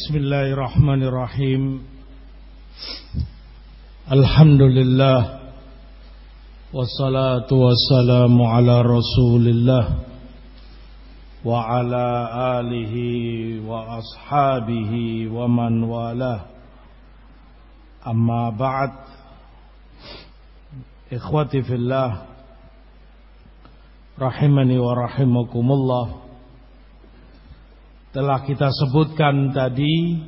بسم الله الرحمن الرحيم. الحمد لله والصلاة والسلام على رسول الله وعلى آله وأصحابه ومن والاه. أما بعد إخوتي في الله رحمني ورحمكم الله. Telah kita sebutkan tadi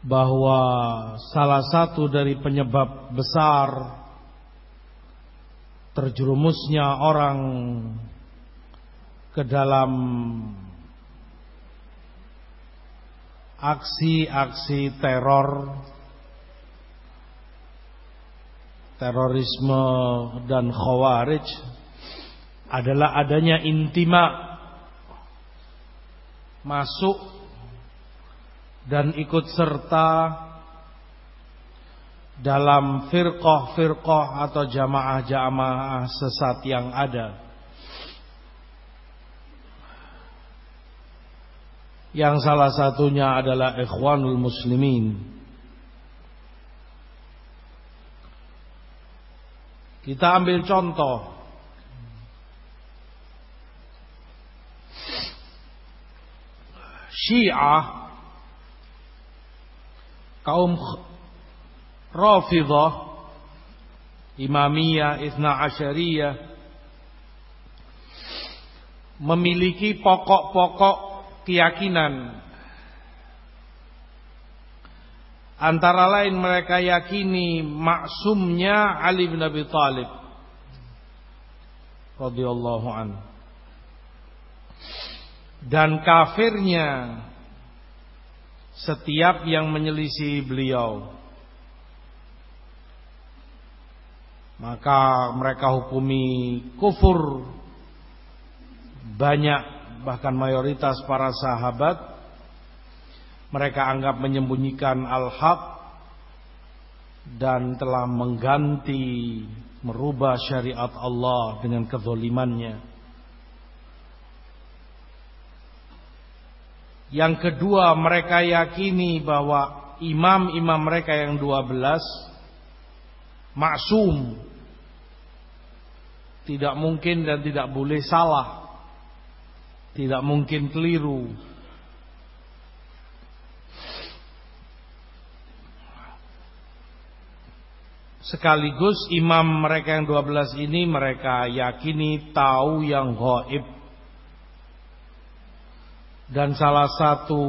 bahwa salah satu dari penyebab besar terjerumusnya orang ke dalam aksi-aksi teror terorisme dan khawarij adalah adanya intima masuk dan ikut serta dalam firqah-firqah atau jamaah-jamaah sesat yang ada. Yang salah satunya adalah Ikhwanul Muslimin. Kita ambil contoh Syiah kaum Rafidah Imamiyah Ithna Asyariyah memiliki pokok-pokok keyakinan. Antara lain mereka yakini maksumnya Ali bin Abi Thalib radhiyallahu anhu dan kafirnya setiap yang menyelisih beliau. Maka mereka hukumi kufur banyak bahkan mayoritas para sahabat. Mereka anggap menyembunyikan al-haq dan telah mengganti merubah syariat Allah dengan kezolimannya Yang kedua mereka yakini bahwa imam-imam mereka yang dua belas maksum. Tidak mungkin dan tidak boleh salah. Tidak mungkin keliru. Sekaligus imam mereka yang dua belas ini mereka yakini tahu yang gaib dan salah satu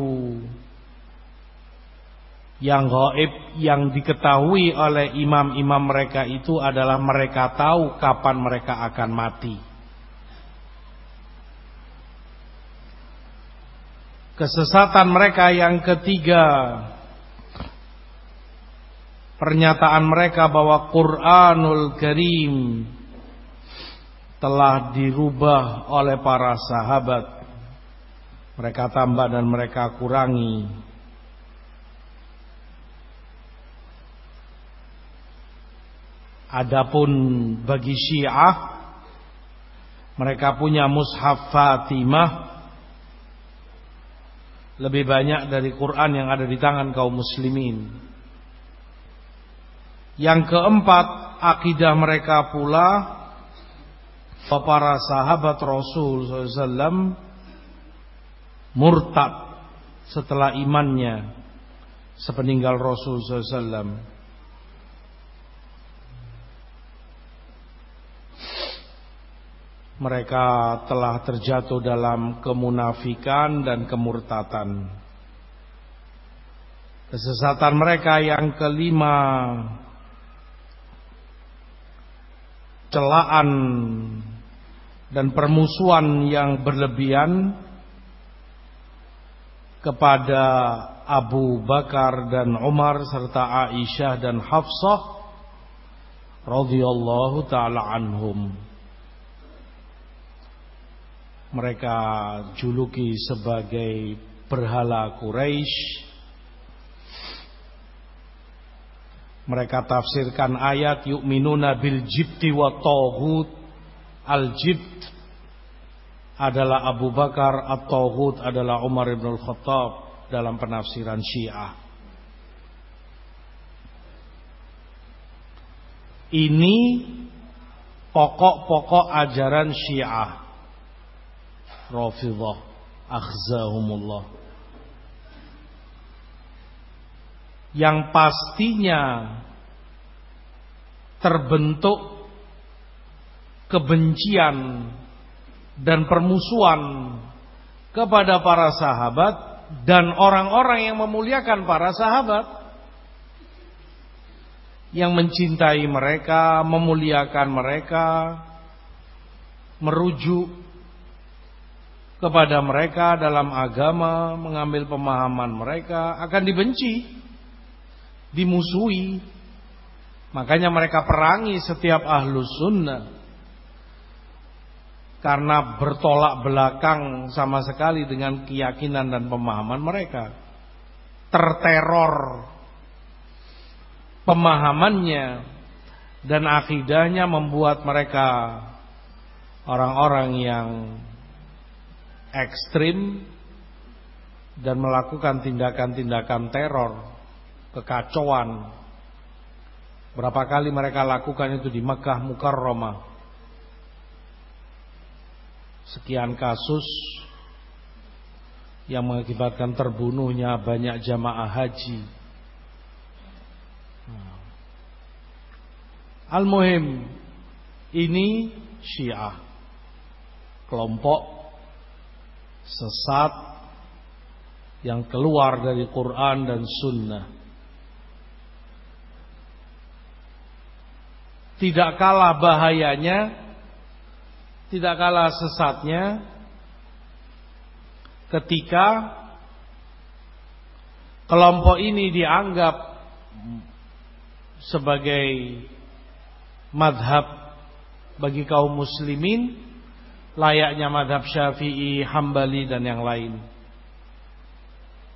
yang gaib yang diketahui oleh imam-imam mereka itu adalah mereka tahu kapan mereka akan mati. Kesesatan mereka yang ketiga Pernyataan mereka bahwa Quranul Karim Telah dirubah oleh para sahabat mereka tambah dan mereka kurangi Adapun bagi Syiah mereka punya mushaf Fatimah lebih banyak dari Quran yang ada di tangan kaum muslimin. Yang keempat, akidah mereka pula para sahabat Rasul SAW murtad setelah imannya sepeninggal Rasul SAW. Mereka telah terjatuh dalam kemunafikan dan kemurtatan. Kesesatan mereka yang kelima celaan dan permusuhan yang berlebihan kepada Abu Bakar dan Umar serta Aisyah dan Hafsah radhiyallahu taala anhum. Mereka juluki sebagai berhala Quraisy. Mereka tafsirkan ayat yu'minuna bil jibti wa taghut. Al jibt adalah Abu Bakar At-Tawhud adalah Umar ibn Al-Khattab dalam penafsiran Syiah. Ini pokok-pokok ajaran Syiah. Rafidah, akhzahumullah. Yang pastinya terbentuk kebencian dan permusuhan kepada para sahabat dan orang-orang yang memuliakan para sahabat yang mencintai mereka, memuliakan mereka, merujuk kepada mereka dalam agama, mengambil pemahaman mereka akan dibenci, dimusuhi. Makanya mereka perangi setiap ahlus sunnah karena bertolak belakang sama sekali dengan keyakinan dan pemahaman mereka. Terteror pemahamannya dan akidahnya membuat mereka orang-orang yang ekstrim dan melakukan tindakan-tindakan teror, kekacauan. Berapa kali mereka lakukan itu di Mekah Mukarramah sekian kasus yang mengakibatkan terbunuhnya banyak jamaah haji. Al-Muhim ini Syiah kelompok sesat yang keluar dari Quran dan Sunnah. Tidak kalah bahayanya tidak kalah sesatnya ketika kelompok ini dianggap sebagai madhab bagi kaum muslimin layaknya madhab syafi'i, hambali dan yang lain.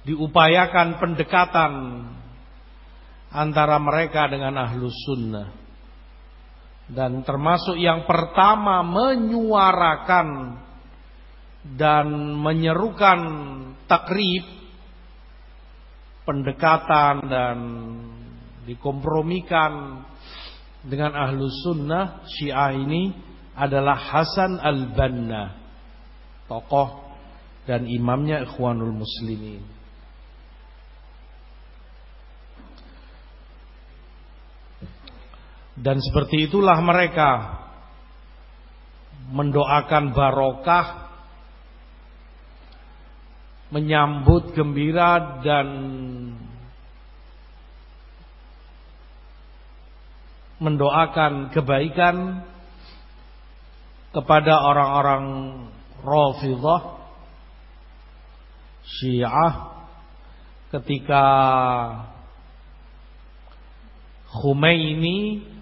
Diupayakan pendekatan antara mereka dengan ahlus sunnah dan termasuk yang pertama menyuarakan dan menyerukan takrib pendekatan dan dikompromikan dengan ahlu sunnah syiah ini adalah Hasan al-Banna tokoh dan imamnya ikhwanul muslimin Dan seperti itulah mereka mendoakan barokah, menyambut gembira dan mendoakan kebaikan kepada orang-orang Rafidah Syiah ketika Khomeini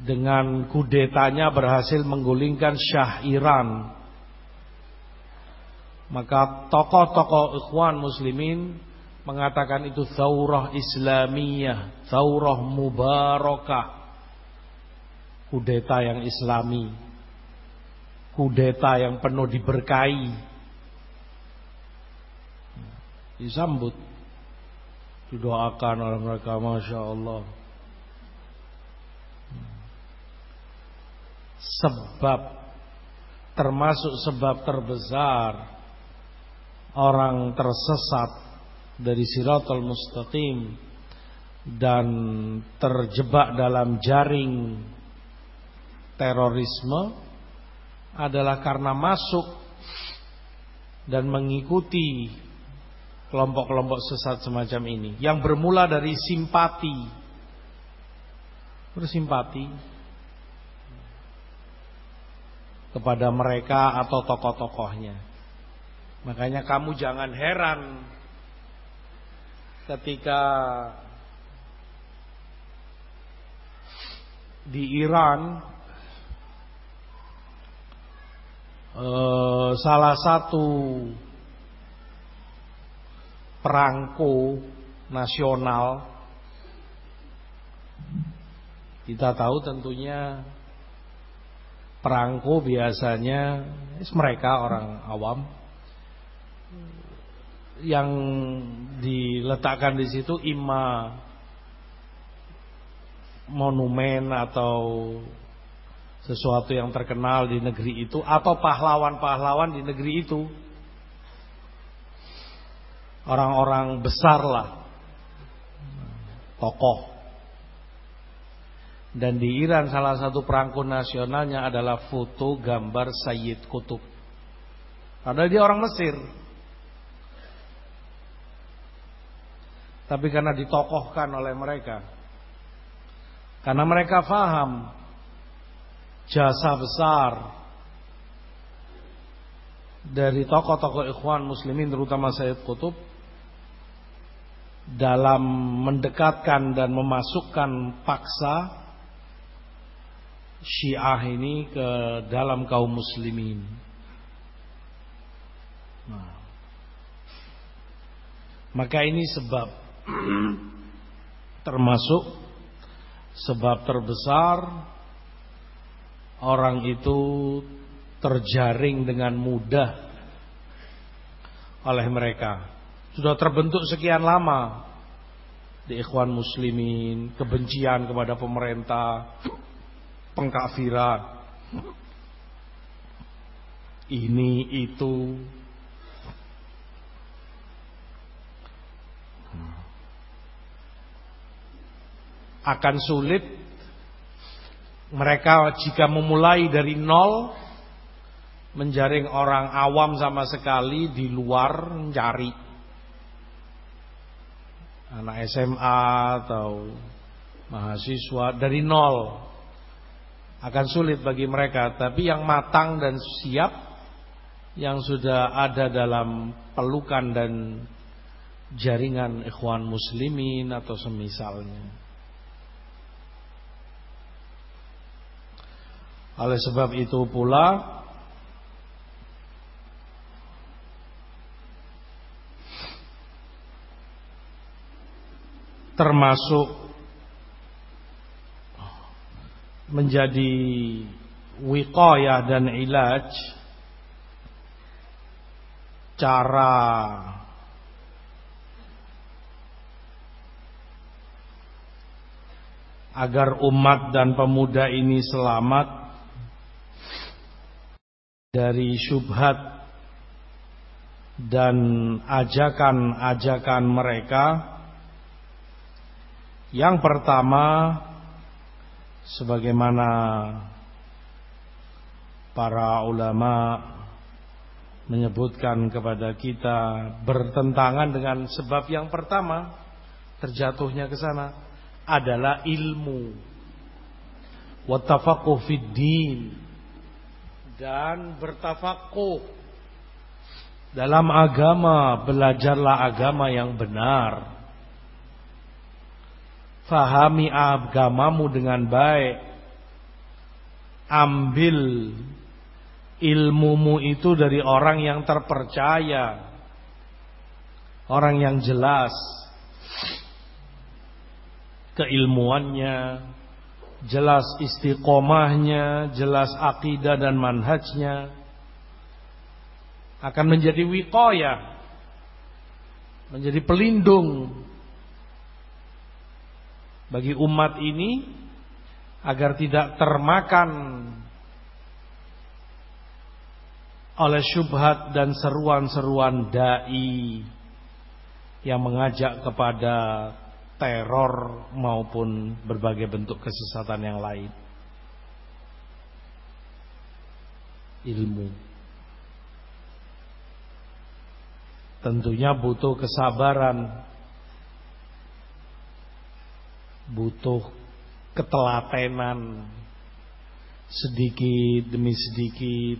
dengan kudetanya berhasil menggulingkan Syah Iran. Maka tokoh-tokoh ikhwan muslimin mengatakan itu zaurah islamiyah, zaurah mubarakah. Kudeta yang islami. Kudeta yang penuh diberkahi. Disambut. Didoakan oleh mereka Masya Allah. Sebab termasuk sebab terbesar orang tersesat dari siratul mustaqim dan terjebak dalam jaring terorisme adalah karena masuk dan mengikuti kelompok-kelompok sesat semacam ini yang bermula dari simpati. Bersimpati kepada mereka atau tokoh-tokohnya. Makanya kamu jangan heran ketika di Iran eh, salah satu perangko nasional kita tahu tentunya perangko biasanya mereka orang awam. Yang diletakkan di situ ima monumen atau sesuatu yang terkenal di negeri itu atau pahlawan-pahlawan di negeri itu. Orang-orang besar lah. Tokoh dan di Iran salah satu perangko nasionalnya adalah foto gambar Sayyid Kutub. Padahal dia orang Mesir. Tapi karena ditokohkan oleh mereka. Karena mereka faham jasa besar dari tokoh-tokoh ikhwan muslimin terutama Sayyid Kutub dalam mendekatkan dan memasukkan paksa Syiah ini ke dalam kaum muslimin. Nah. Maka ini sebab termasuk sebab terbesar orang itu terjaring dengan mudah oleh mereka. Sudah terbentuk sekian lama di ikhwan muslimin, kebencian kepada pemerintah, pengkafiran. Ini itu. Akan sulit mereka jika memulai dari nol menjaring orang awam sama sekali di luar mencari. Anak SMA atau mahasiswa dari nol akan sulit bagi mereka. Tapi yang matang dan siap yang sudah ada dalam pelukan dan jaringan ikhwan muslimin atau semisalnya. Oleh sebab itu pula termasuk menjadi wiqayah dan ilaj cara agar umat dan pemuda ini selamat dari syubhat dan ajakan-ajakan mereka. Yang pertama sebagaimana para ulama menyebutkan kepada kita bertentangan dengan sebab yang pertama terjatuhnya ke sana adalah ilmu. Wa tafaqquh fid dan bertafakuh dalam agama belajarlah agama yang benar Fahami agamamu dengan baik. Ambil ilmumu itu dari orang yang terpercaya. Orang yang jelas. Keilmuannya, jelas istiqomahnya, jelas akidah dan manhajnya. Akan menjadi wiqayah, menjadi pelindung bagi umat ini agar tidak termakan oleh syubhat dan seruan-seruan dai yang mengajak kepada teror maupun berbagai bentuk kesesatan yang lain. Ilmu tentunya butuh kesabaran butuh ketelatenan sedikit demi sedikit.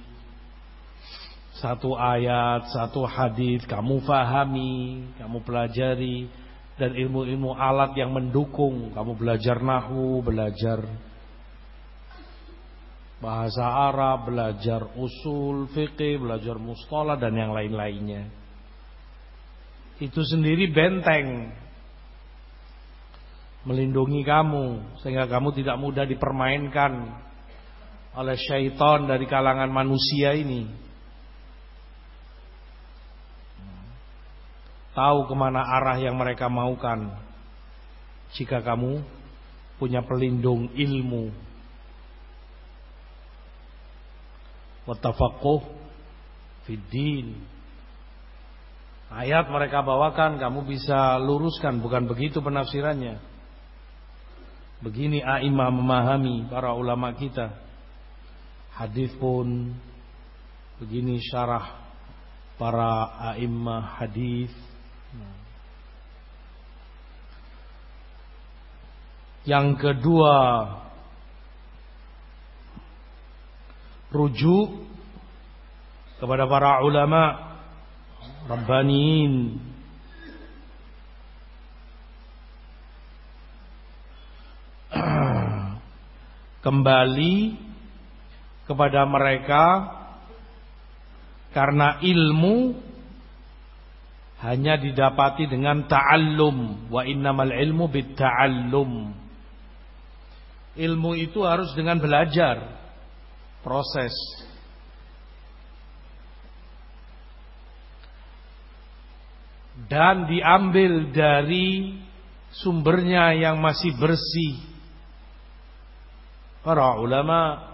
Satu ayat, satu hadis kamu fahami, kamu pelajari dan ilmu-ilmu alat yang mendukung, kamu belajar nahu, belajar bahasa Arab, belajar usul fikih, belajar mustalah dan yang lain-lainnya. Itu sendiri benteng melindungi kamu sehingga kamu tidak mudah dipermainkan oleh syaitan dari kalangan manusia ini. Tahu ke mana arah yang mereka maukan. Jika kamu punya pelindung ilmu. Wattafaquh fiddin. Ayat mereka bawakan kamu bisa luruskan bukan begitu penafsirannya. Begini a'imah memahami para ulama kita. Hadis pun begini syarah para a'imah hadis. Yang kedua rujuk kepada para ulama rabbaniin kembali kepada mereka karena ilmu hanya didapati dengan ta'allum. Wa innamal ilmu bit ta'allum ilmu itu harus dengan belajar proses. Dan diambil dari sumbernya yang masih bersih para ulama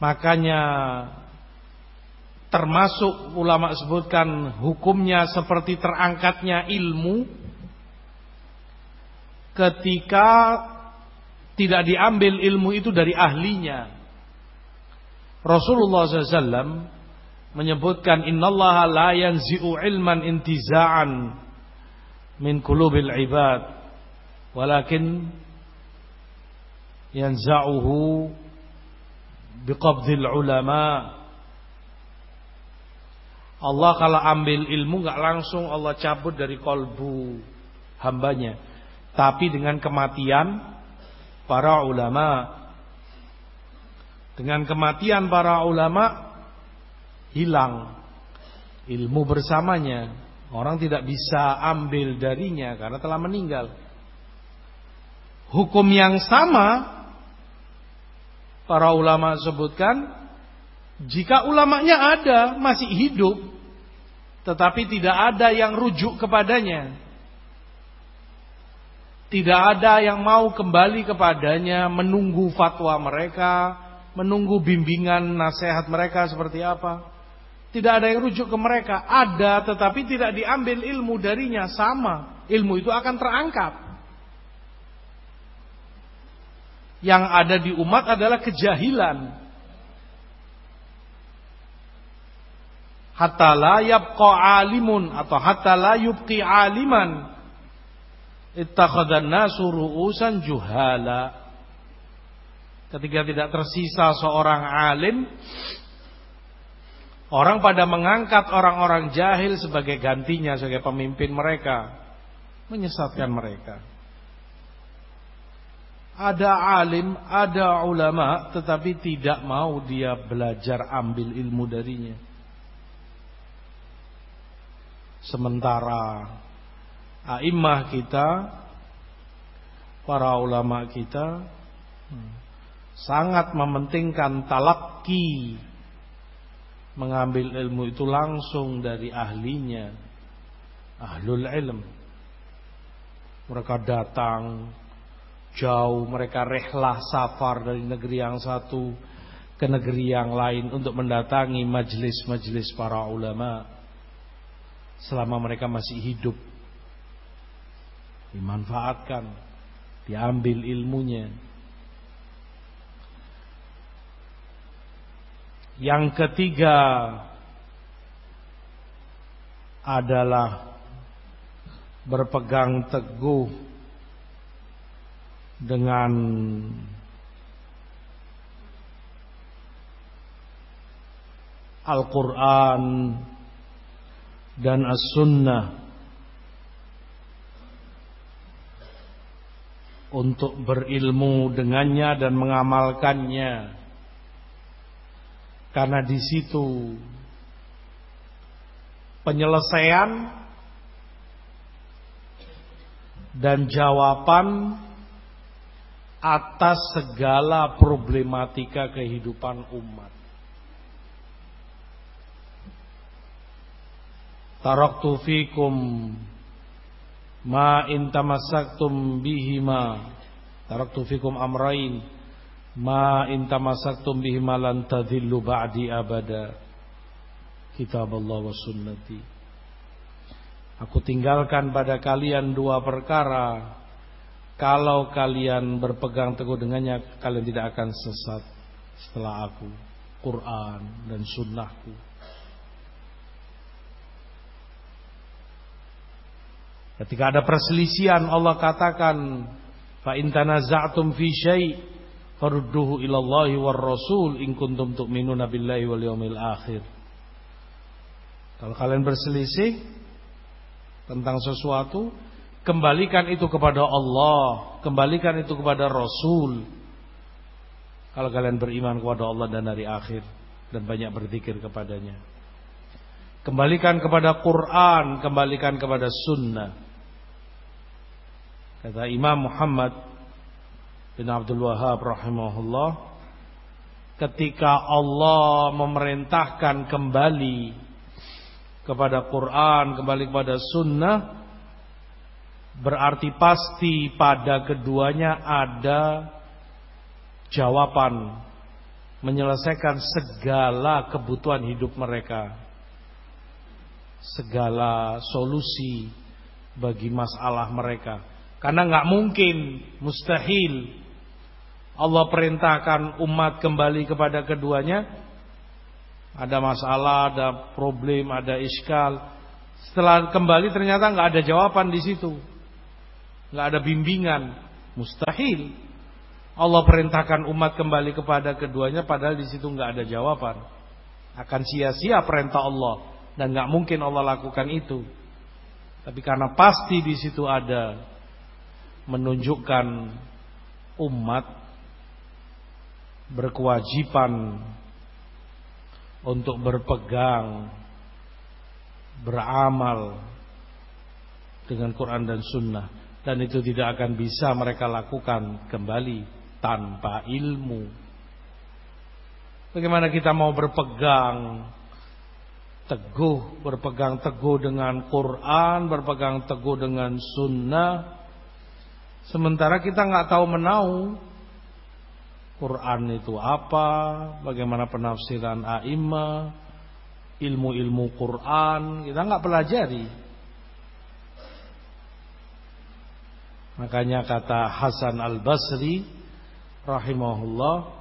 makanya termasuk ulama sebutkan hukumnya seperti terangkatnya ilmu ketika tidak diambil ilmu itu dari ahlinya. Rasulullah SAW menyebutkan innallaha la yanzi'u ilman intiza'an min qulubil ibad walakin yanza'uhu biqabdil ulama. Allah kalau ambil ilmu nggak langsung Allah cabut dari kolbu hambanya. Tapi dengan kematian para ulama. Dengan kematian para ulama hilang ilmu bersamanya. Orang tidak bisa ambil darinya karena telah meninggal hukum yang sama para ulama sebutkan jika ulamanya ada masih hidup tetapi tidak ada yang rujuk kepadanya tidak ada yang mau kembali kepadanya menunggu fatwa mereka, menunggu bimbingan nasihat mereka seperti apa. Tidak ada yang rujuk ke mereka. Ada tetapi tidak diambil ilmu darinya sama. Ilmu itu akan terangkat. Yang ada di umat adalah kejahilan. Hatta la yabqa alimun atau hatta la yubqi aliman. Ittakhadhan nasu ru'usan juhala. Ketika tidak tersisa seorang alim orang pada mengangkat orang-orang jahil sebagai gantinya sebagai pemimpin mereka menyesatkan mereka ada alim, ada ulama tetapi tidak mau dia belajar ambil ilmu darinya. Sementara a'immah kita, para ulama kita sangat mementingkan talaki mengambil ilmu itu langsung dari ahlinya ahlul ilm. Mereka datang jauh mereka rehlah safar dari negeri yang satu ke negeri yang lain untuk mendatangi majelis-majelis para ulama selama mereka masih hidup dimanfaatkan, diambil ilmunya. Yang ketiga adalah berpegang teguh dengan Al-Quran dan As-Sunnah untuk berilmu dengannya dan mengamalkannya. Karena di situ penyelesaian dan jawaban atas segala problematika kehidupan umat. Taraktu fikum ma in tamassaktum bihima. Taraktu fikum amrain. Ma in tamassaktum bihima lan tadhillu ba'di abada. Kitab Allah wa sunnati. Aku tinggalkan pada kalian dua perkara kalau kalian berpegang teguh dengannya kalian tidak akan sesat setelah aku Quran dan sunnahku Ketika ada perselisihan Allah katakan fa in tanaza'tum fi syai' farudduhu ila Allah war rasul in kuntum tu'minuna billahi wal yawmil akhir. Kalau kalian berselisih tentang sesuatu, kembalikan itu kepada Allah, kembalikan itu kepada Rasul. Kalau kalian beriman kepada Allah dan hari akhir dan banyak berzikir kepadanya. Kembalikan kepada Quran, kembalikan kepada sunnah. Kata Imam Muhammad bin Abdul Wahab rahimahullah ketika Allah memerintahkan kembali kepada Quran, kembali kepada sunnah berarti pasti pada keduanya ada jawaban menyelesaikan segala kebutuhan hidup mereka segala solusi bagi masalah mereka karena nggak mungkin, mustahil Allah perintahkan umat kembali kepada keduanya. Ada masalah, ada problem, ada iskal. Setelah kembali ternyata nggak ada jawaban di situ, nggak ada bimbingan, mustahil. Allah perintahkan umat kembali kepada keduanya, padahal di situ nggak ada jawaban. Akan sia-sia perintah Allah dan nggak mungkin Allah lakukan itu. Tapi karena pasti di situ ada menunjukkan umat berkewajiban untuk berpegang beramal dengan Quran dan Sunnah dan itu tidak akan bisa mereka lakukan kembali tanpa ilmu. Bagaimana kita mau berpegang teguh, berpegang teguh dengan Quran, berpegang teguh dengan Sunnah, Sementara kita nggak tahu menau Quran itu apa, bagaimana penafsiran a'imah, ilmu-ilmu Quran, kita nggak pelajari. Makanya kata Hasan Al-Basri rahimahullah,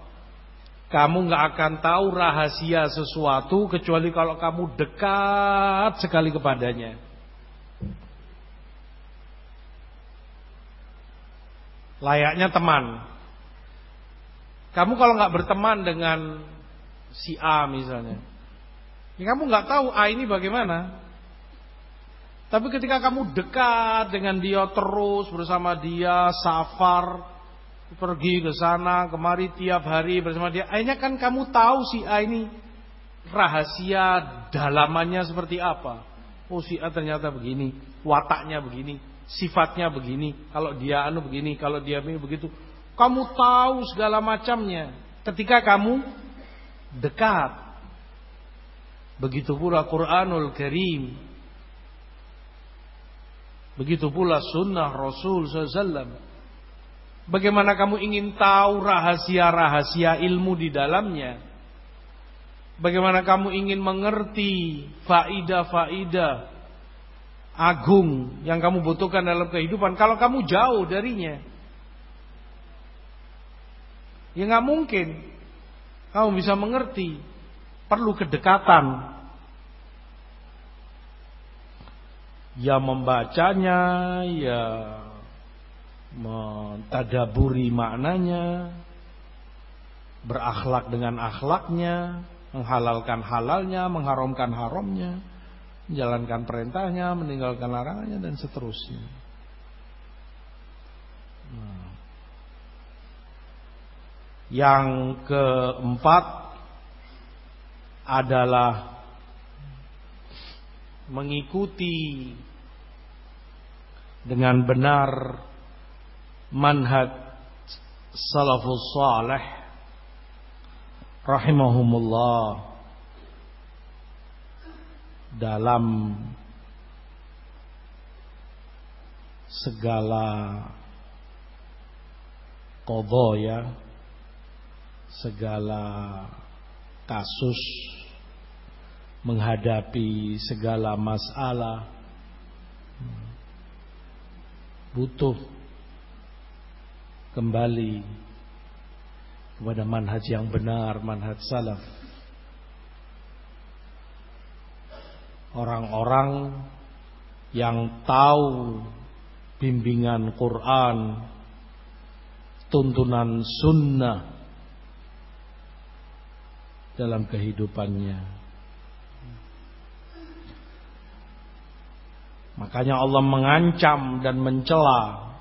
kamu nggak akan tahu rahasia sesuatu kecuali kalau kamu dekat sekali kepadanya. Layaknya teman. Kamu kalau nggak berteman dengan si A misalnya, ya kamu nggak tahu A ini bagaimana. Tapi ketika kamu dekat dengan dia terus bersama dia, safar, pergi ke sana, kemari tiap hari bersama dia, akhirnya kan kamu tahu si A ini rahasia dalamannya seperti apa. Oh si A ternyata begini, wataknya begini, sifatnya begini, kalau dia anu begini, kalau dia begini begitu. Kamu tahu segala macamnya ketika kamu dekat. Begitu pula Quranul Karim. Begitu pula sunnah Rasul SAW. Bagaimana kamu ingin tahu rahasia-rahasia ilmu di dalamnya? Bagaimana kamu ingin mengerti faidah-faidah agung yang kamu butuhkan dalam kehidupan kalau kamu jauh darinya. Ya nggak mungkin kamu bisa mengerti. Perlu kedekatan. Ya membacanya, ya mentadaburi maknanya, berakhlak dengan akhlaknya, menghalalkan halalnya, mengharamkan haramnya menjalankan perintahnya, meninggalkan larangannya dan seterusnya. Nah. Yang keempat adalah mengikuti dengan benar manhaj salafus salih rahimahumullah dalam segala kodo ya segala kasus menghadapi segala masalah butuh kembali kepada manhaj yang benar, manhaj salaf. Orang-orang yang tahu bimbingan Quran, tuntunan sunnah dalam kehidupannya. Makanya Allah mengancam dan mencela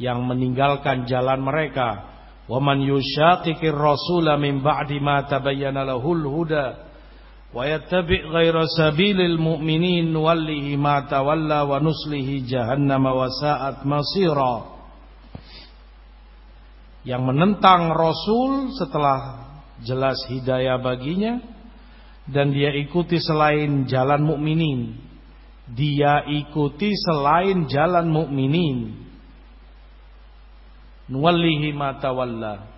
yang meninggalkan jalan mereka. Wa man yushaqiqir rasula min ba'di ma tabayyana lahul huda wa yattabi' ghaira sabilil mu'minin wallihi ma tawalla wa nuslihi jahannam wa sa'at masira. Yang menentang Rasul setelah jelas hidayah baginya dan dia ikuti selain jalan mukminin. Dia ikuti selain jalan mukminin nuwallihi ma tawalla.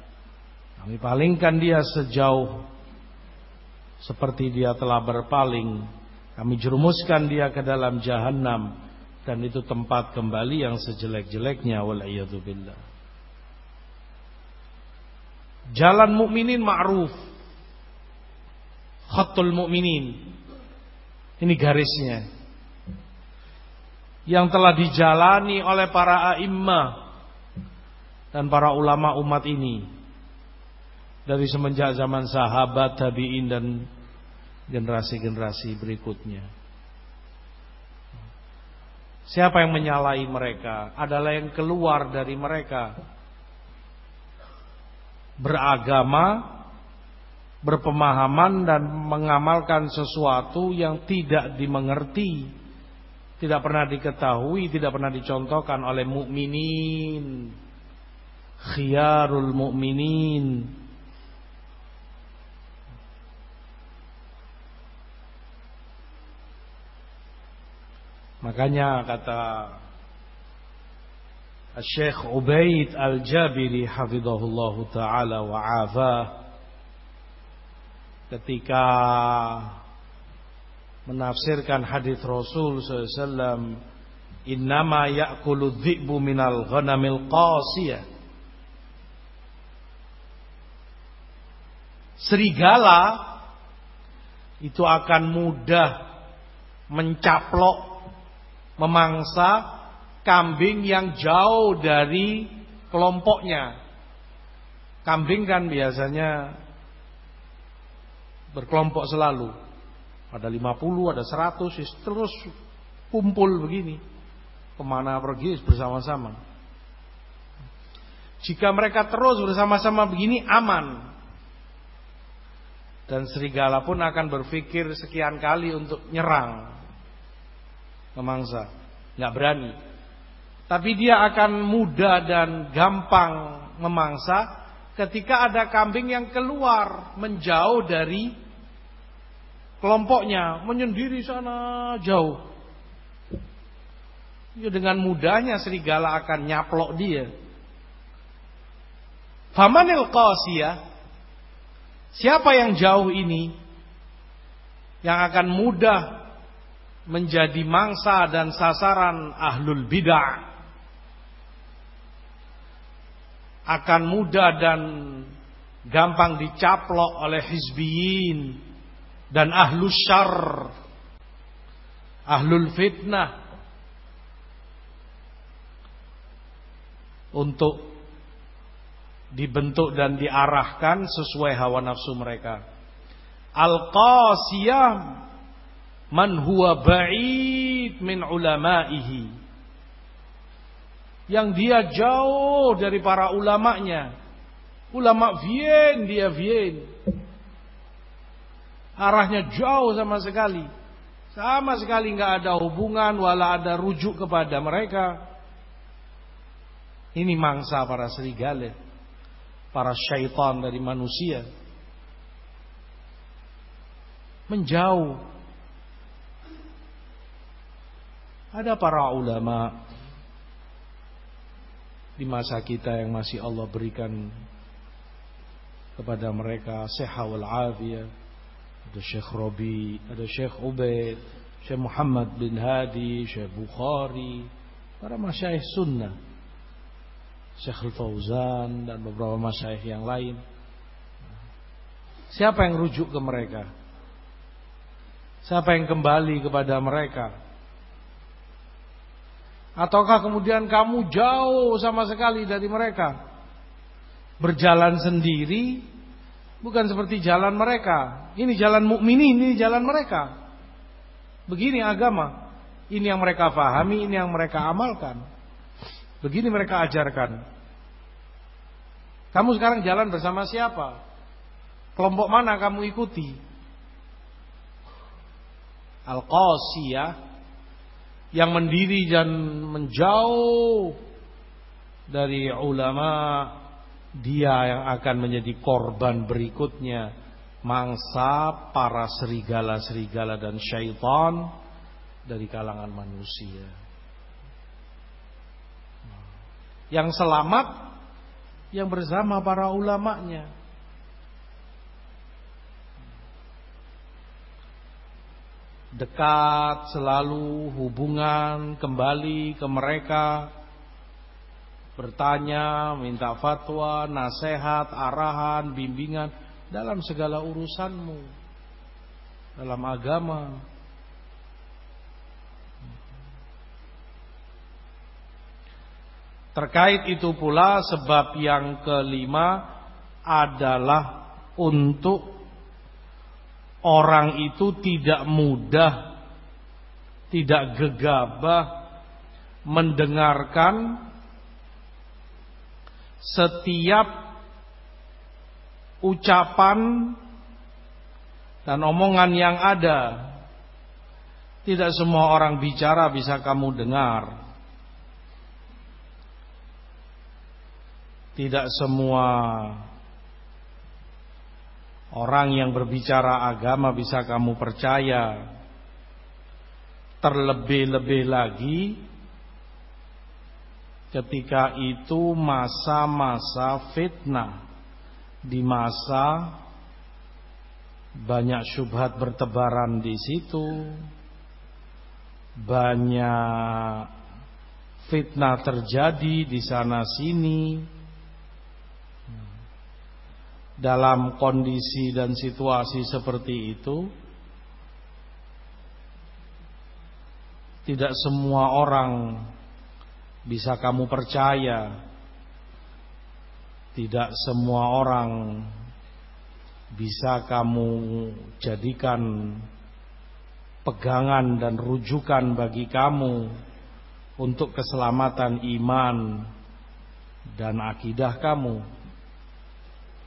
Kami palingkan dia sejauh seperti dia telah berpaling. Kami jerumuskan dia ke dalam jahanam dan itu tempat kembali yang sejelek-jeleknya wal billah. Jalan mukminin ma'ruf. Khatul mukminin. Ini garisnya. Yang telah dijalani oleh para a'immah dan para ulama umat ini. Dari semenjak zaman sahabat, tabi'in dan generasi-generasi berikutnya. Siapa yang menyalahi mereka? Adalah yang keluar dari mereka. Beragama, berpemahaman dan mengamalkan sesuatu yang tidak dimengerti, tidak pernah diketahui, tidak pernah dicontohkan oleh mukminin. Khiyarul mu'minin Makanya kata Syekh Ubaid Al-Jabiri hafizahullah taala wa afah ketika menafsirkan hadis Rasul SAW innama ya'kulu dhi'bu minal ghanamil qasiyah serigala itu akan mudah mencaplok memangsa kambing yang jauh dari kelompoknya. Kambing kan biasanya berkelompok selalu. Ada 50, ada 100, terus kumpul begini. Ke mana pergi bersama-sama. Jika mereka terus bersama-sama begini aman. Dan serigala pun akan berpikir sekian kali untuk nyerang memangsa. Nggak berani. Tapi dia akan mudah dan gampang memangsa ketika ada kambing yang keluar menjauh dari kelompoknya, menyendiri sana jauh. Ya, dengan mudahnya serigala akan nyaplok dia. Famanil qasiyah Siapa yang jauh ini yang akan mudah menjadi mangsa dan sasaran ahlul bidah akan mudah dan gampang dicaplok oleh hizbiyin dan ahlus syar ahlul fitnah untuk dibentuk dan diarahkan sesuai hawa nafsu mereka. Al-qasiyah man huwa ba'id min ulamaihi. Yang dia jauh dari para ulamanya. Ulama Vien dia Vien. Arahnya jauh sama sekali. Sama sekali nggak ada hubungan wala ada rujuk kepada mereka. Ini mangsa para serigala. para syaitan dari manusia. Menjauh. Ada para ulama di masa kita yang masih Allah berikan kepada mereka sehat wal. Ada Syekh Robi, ada Syekh Ubaid, Syekh Muhammad bin Hadi, Syekh Bukhari, para masyaikh sunnah. Syekh Al-Fauzan dan beberapa masyaikh yang lain. Siapa yang rujuk ke mereka? Siapa yang kembali kepada mereka? Ataukah kemudian kamu jauh sama sekali dari mereka? Berjalan sendiri bukan seperti jalan mereka. Ini jalan mukminin, ini jalan mereka. Begini agama. Ini yang mereka fahami, ini yang mereka amalkan. Begini mereka ajarkan. Kamu sekarang jalan bersama siapa? Kelompok mana kamu ikuti? Al-Qasiyah yang mendiri dan menjauh dari ulama dia yang akan menjadi korban berikutnya mangsa para serigala-serigala dan syaitan dari kalangan manusia. Yang selamat yang bersama para ulamanya. Dekat selalu hubungan kembali ke mereka bertanya, minta fatwa, nasihat, arahan, bimbingan dalam segala urusanmu dalam agama. Terkait itu pula sebab yang kelima adalah untuk orang itu tidak mudah, tidak gegabah mendengarkan setiap ucapan dan omongan yang ada. Tidak semua orang bicara bisa kamu dengar. Tidak semua orang yang berbicara agama bisa kamu percaya. Terlebih-lebih lagi ketika itu masa-masa fitnah. Di masa banyak syubhat bertebaran di situ. Banyak fitnah terjadi di sana sini dalam kondisi dan situasi seperti itu tidak semua orang bisa kamu percaya tidak semua orang bisa kamu jadikan pegangan dan rujukan bagi kamu untuk keselamatan iman dan akidah kamu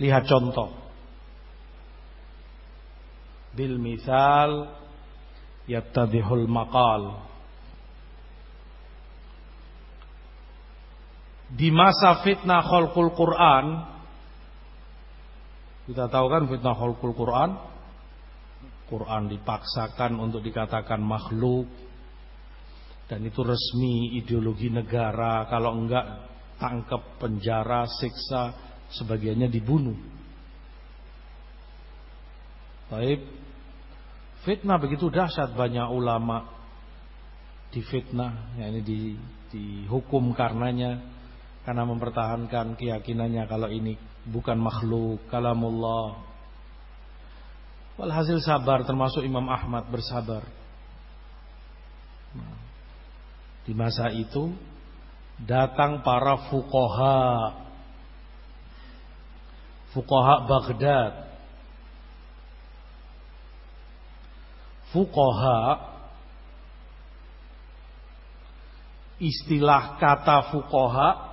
Lihat contoh. Bil misal yattadihul maqal. Di masa fitnah khalqul Quran kita tahu kan fitnah khalqul Quran? Quran dipaksakan untuk dikatakan makhluk. Dan itu resmi ideologi negara. Kalau enggak tangkap penjara siksa sebagiannya dibunuh. Baik. Fitnah begitu dahsyat banyak ulama. Difitnah, yakni di dihukum karenanya karena mempertahankan keyakinannya kalau ini bukan makhluk, kalamullah. Walhasil sabar termasuk Imam Ahmad bersabar. Nah, di masa itu datang para fukoha fuqaha Baghdad fuqaha istilah kata fuqaha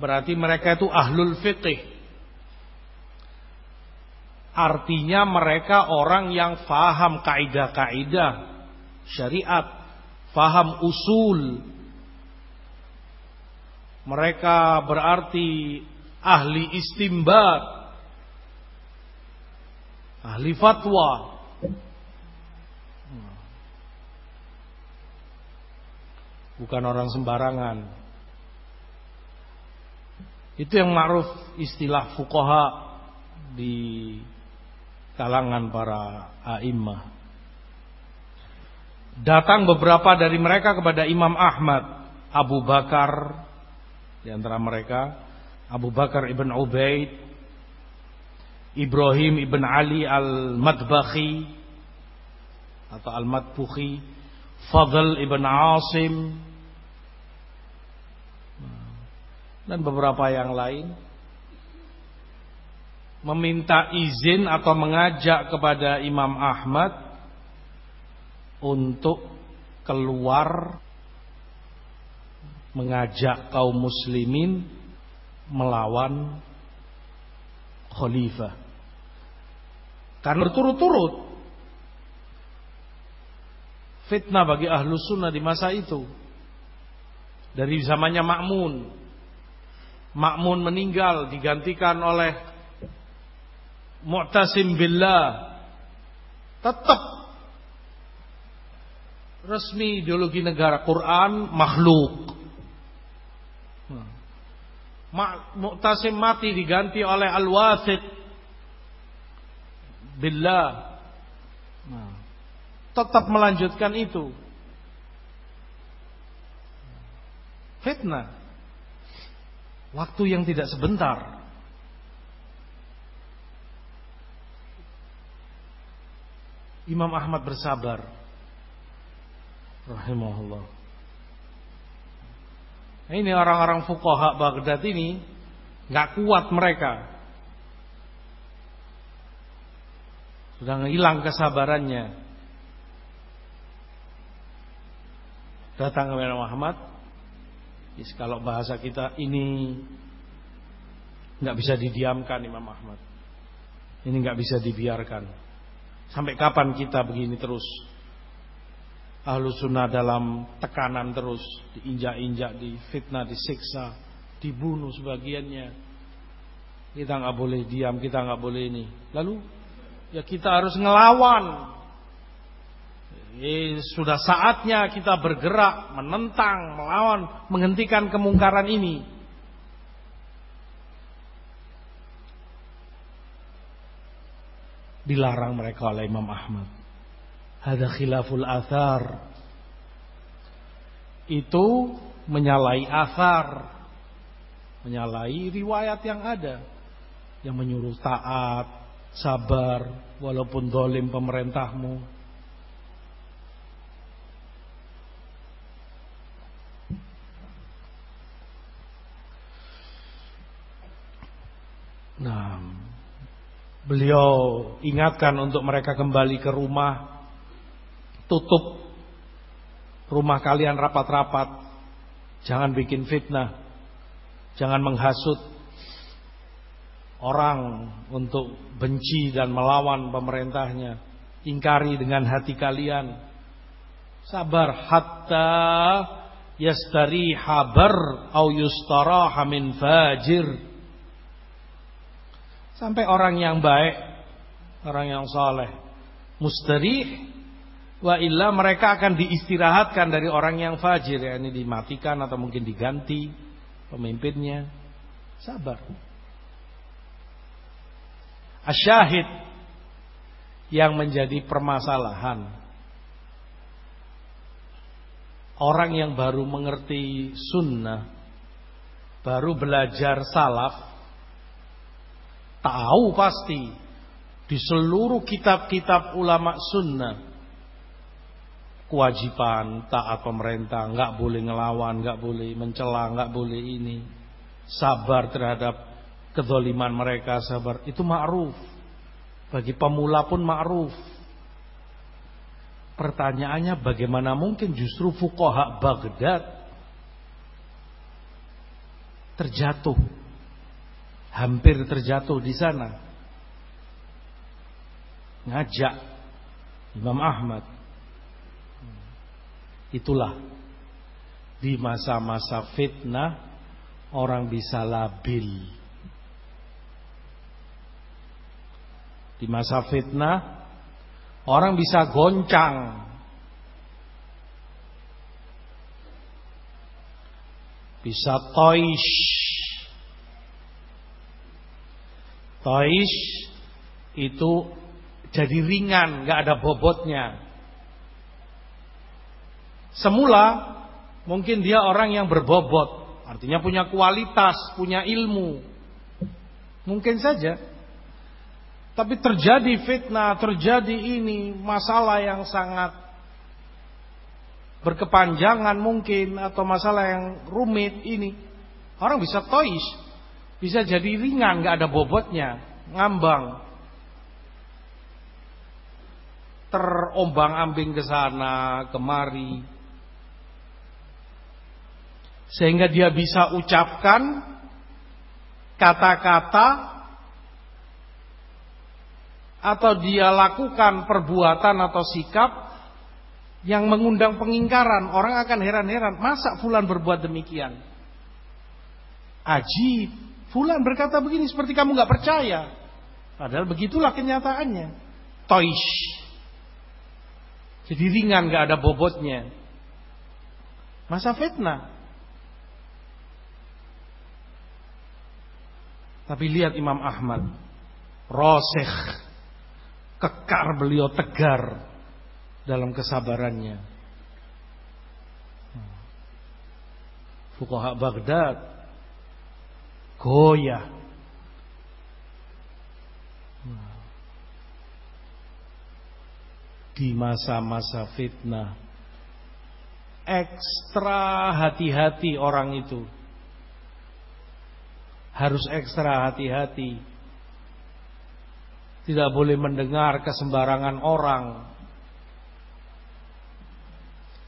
berarti mereka itu ahlul fiqih artinya mereka orang yang faham kaidah-kaidah syariat faham usul mereka berarti ahli istimbat, ahli fatwa. Bukan orang sembarangan. Itu yang ma'ruf istilah fuqaha di kalangan para a'immah. Datang beberapa dari mereka kepada Imam Ahmad, Abu Bakar di antara mereka Abu Bakar ibn Ubaid, Ibrahim ibn Ali al-Madbakhi atau al-Madbukhi, Fadl ibn Asim, dan beberapa yang lain meminta izin atau mengajak kepada Imam Ahmad untuk keluar mengajak kaum muslimin melawan khalifah. Karena berturut-turut fitnah bagi ahlu sunnah di masa itu. Dari zamannya Makmun. Makmun meninggal digantikan oleh Mu'tasim Billah. Tetap resmi ideologi negara Quran makhluk. Mu'tasim mati diganti oleh Al-Wathiq billah. Nah, tetap melanjutkan itu. Fitnah. Waktu yang tidak sebentar. Imam Ahmad bersabar. Rahimahullah. Nah, ini orang-orang fukoha Baghdad ini nggak kuat mereka. Sudah hilang kesabarannya. Datang ke Muhammad. Yes, kalau bahasa kita ini nggak bisa didiamkan Imam Ahmad. Ini nggak bisa dibiarkan. Sampai kapan kita begini terus? ahlu sunnah dalam tekanan terus diinjak-injak, difitnah, disiksa, dibunuh sebagiannya. Kita nggak boleh diam, kita nggak boleh ini. Lalu ya kita harus ngelawan. Eh, sudah saatnya kita bergerak, menentang, melawan, menghentikan kemungkaran ini. Dilarang mereka oleh Imam Ahmad. Hada khilaful athar. Itu menyalahi athar. Menyalahi riwayat yang ada. Yang menyuruh taat, sabar, walaupun dolim pemerintahmu. Nah, beliau ingatkan untuk mereka kembali ke rumah Tutup rumah kalian rapat-rapat. Jangan bikin fitnah. Jangan menghasut orang untuk benci dan melawan pemerintahnya. Ingkari dengan hati kalian. Sabar hatta yastari habar au yustaraha min fajir. Sampai orang yang baik, orang yang saleh, mustarih Wa illa mereka akan diistirahatkan dari orang yang fajir ya ini dimatikan atau mungkin diganti pemimpinnya. Sabar. Asyahid yang menjadi permasalahan orang yang baru mengerti sunnah baru belajar salaf tahu pasti di seluruh kitab-kitab ulama sunnah kewajiban taat pemerintah, nggak boleh ngelawan, nggak boleh mencela, nggak boleh ini. Sabar terhadap kedoliman mereka, sabar. Itu ma'ruf. Bagi pemula pun ma'ruf. Pertanyaannya bagaimana mungkin justru fukoha Baghdad terjatuh hampir terjatuh di sana. Ngajak Imam Ahmad. Itulah di masa-masa fitnah orang bisa labil. Di masa fitnah orang bisa goncang. Bisa toish Toish itu jadi ringan, nggak ada bobotnya. Semula mungkin dia orang yang berbobot, artinya punya kualitas, punya ilmu. Mungkin saja. Tapi terjadi fitnah, terjadi ini masalah yang sangat berkepanjangan mungkin atau masalah yang rumit ini. Orang bisa tois, bisa jadi ringan, nggak ada bobotnya, ngambang terombang-ambing ke sana, kemari. Sehingga dia bisa ucapkan kata-kata atau dia lakukan perbuatan atau sikap yang mengundang pengingkaran. Orang akan heran-heran, masa fulan berbuat demikian? Ajib, fulan berkata begini seperti kamu nggak percaya. Padahal begitulah kenyataannya. Toish. Jadi ringan gak ada bobotnya. Masa fitnah. Tapi lihat Imam Ahmad. Rosekh. Kekar beliau tegar. Dalam kesabarannya. Fukuhak Baghdad. Goyah di masa-masa fitnah. Ekstra hati-hati orang itu. Harus ekstra hati-hati. Tidak boleh mendengar kesembarangan orang.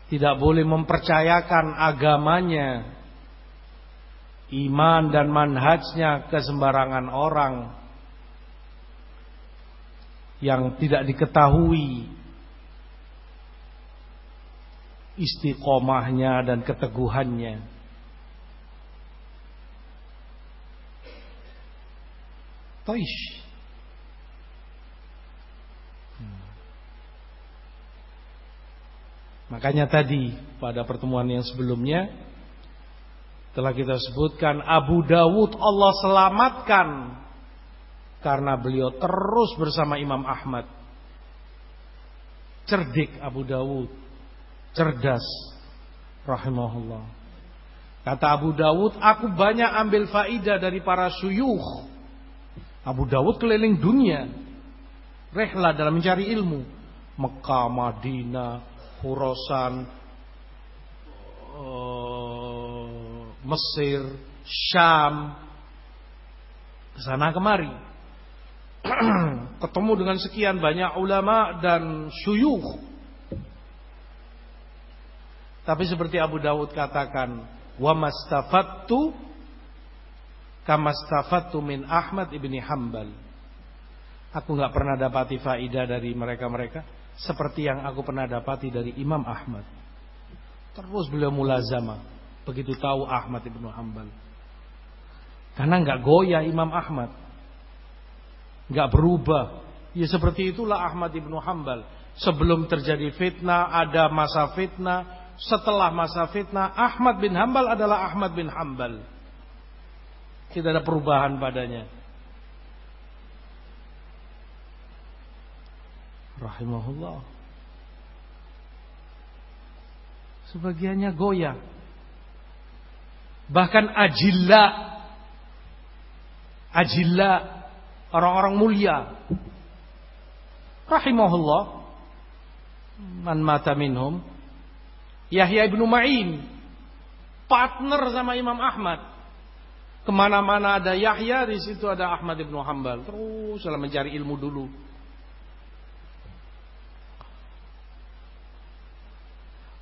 Tidak boleh mempercayakan agamanya. Iman dan manhajnya kesembarangan orang yang tidak diketahui istiqomahnya dan keteguhannya. Taish. Hmm. Makanya tadi pada pertemuan yang sebelumnya telah kita sebutkan Abu Dawud Allah selamatkan karena beliau terus bersama Imam Ahmad. Cerdik Abu Dawud cerdas rahimahullah. Kata Abu Dawud, aku banyak ambil faidah dari para suyuh. Abu Dawud keliling dunia. Rehlah dalam mencari ilmu. Mekah, Madinah, Khurasan, Mesir, Syam. Ke sana kemari. Ketemu dengan sekian banyak ulama dan syuyuh tapi seperti Abu Dawud katakan, wa mastafattu kamastafattu min Ahmad ibni Hambal. Aku nggak pernah dapati faidah dari mereka-mereka seperti yang aku pernah dapati dari Imam Ahmad. Terus beliau mulazama begitu tahu Ahmad ibnu Hambal. Karena nggak goyah Imam Ahmad, nggak berubah. Ya seperti itulah Ahmad ibnu Hambal. Sebelum terjadi fitnah, ada masa fitnah, setelah masa fitnah Ahmad bin Hambal adalah Ahmad bin Hambal. Tidak ada perubahan padanya. Rahimahullah. Sebagiannya goyah. Bahkan ajilla. Ajilla. Orang-orang mulia. Rahimahullah. Man mata minhum Yahya ibnu Ma'in partner sama Imam Ahmad. Ke mana-mana ada Yahya, di situ ada Ahmad ibnu Hambal. Terus dalam mencari ilmu dulu.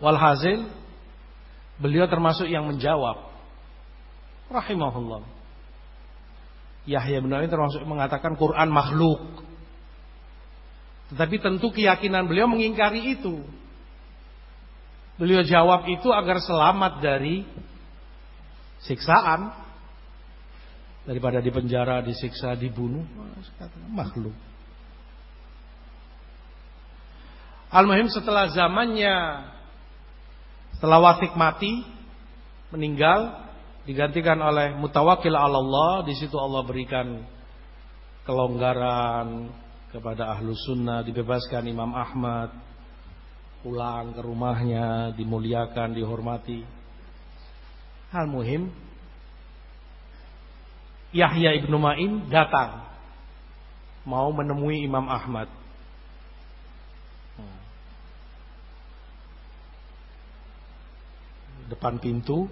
Walhasil, beliau termasuk yang menjawab. Rahimahullah. Yahya bin Ma'in termasuk mengatakan Quran makhluk. Tetapi tentu keyakinan beliau mengingkari itu. Beliau jawab itu agar selamat dari siksaan daripada di penjara, disiksa, dibunuh, makhluk. Al-Muhim setelah zamannya setelah Wasik mati meninggal digantikan oleh mutawakil Allah di situ Allah berikan kelonggaran kepada ahlu sunnah dibebaskan Imam Ahmad pulang ke rumahnya dimuliakan dihormati. Hal muhim Yahya ibnu Ma'in datang mau menemui Imam Ahmad. Depan pintu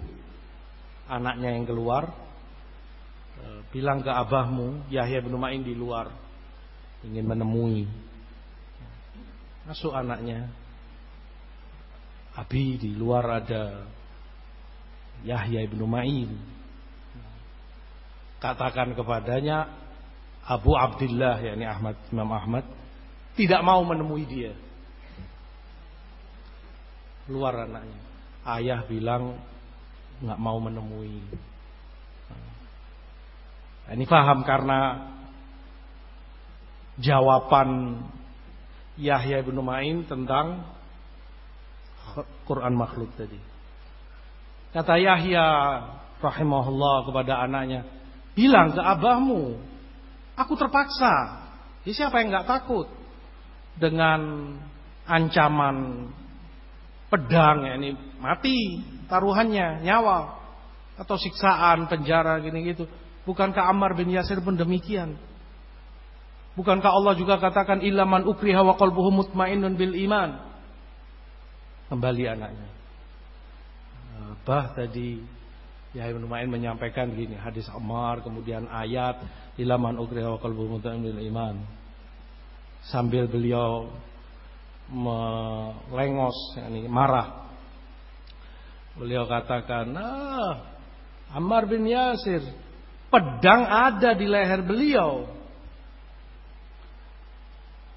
anaknya yang keluar e, bilang ke abahmu Yahya bin Ma'in di luar ingin menemui masuk anaknya. Abi di luar ada Yahya bin Ma'in katakan kepadanya Abu Abdullah yakni Ahmad Imam Ahmad tidak mau menemui dia. Luar anaknya. Ayah bilang nggak mau menemui. Nah, ini paham karena jawaban Yahya bin Ma'in tentang Quran makhluk tadi. Kata Yahya rahimahullah kepada anaknya, bilang ke abahmu, aku terpaksa. Jadi siapa yang nggak takut dengan ancaman pedang ya ini mati taruhannya nyawa atau siksaan penjara gini gitu bukankah Ammar bin Yasir pun demikian? Bukankah Allah juga katakan ilaman ukriha wa qalbuhu mutmainnun bil iman? Kembali anaknya. Bah tadi ya Ma'in menyampaikan gini hadis Ammar kemudian ayat ilaman ukriha wa qalbuhu mutmainnun bil iman. Sambil beliau melengos, yani marah. Beliau katakan, ah, Ammar bin Yasir, pedang ada di leher beliau.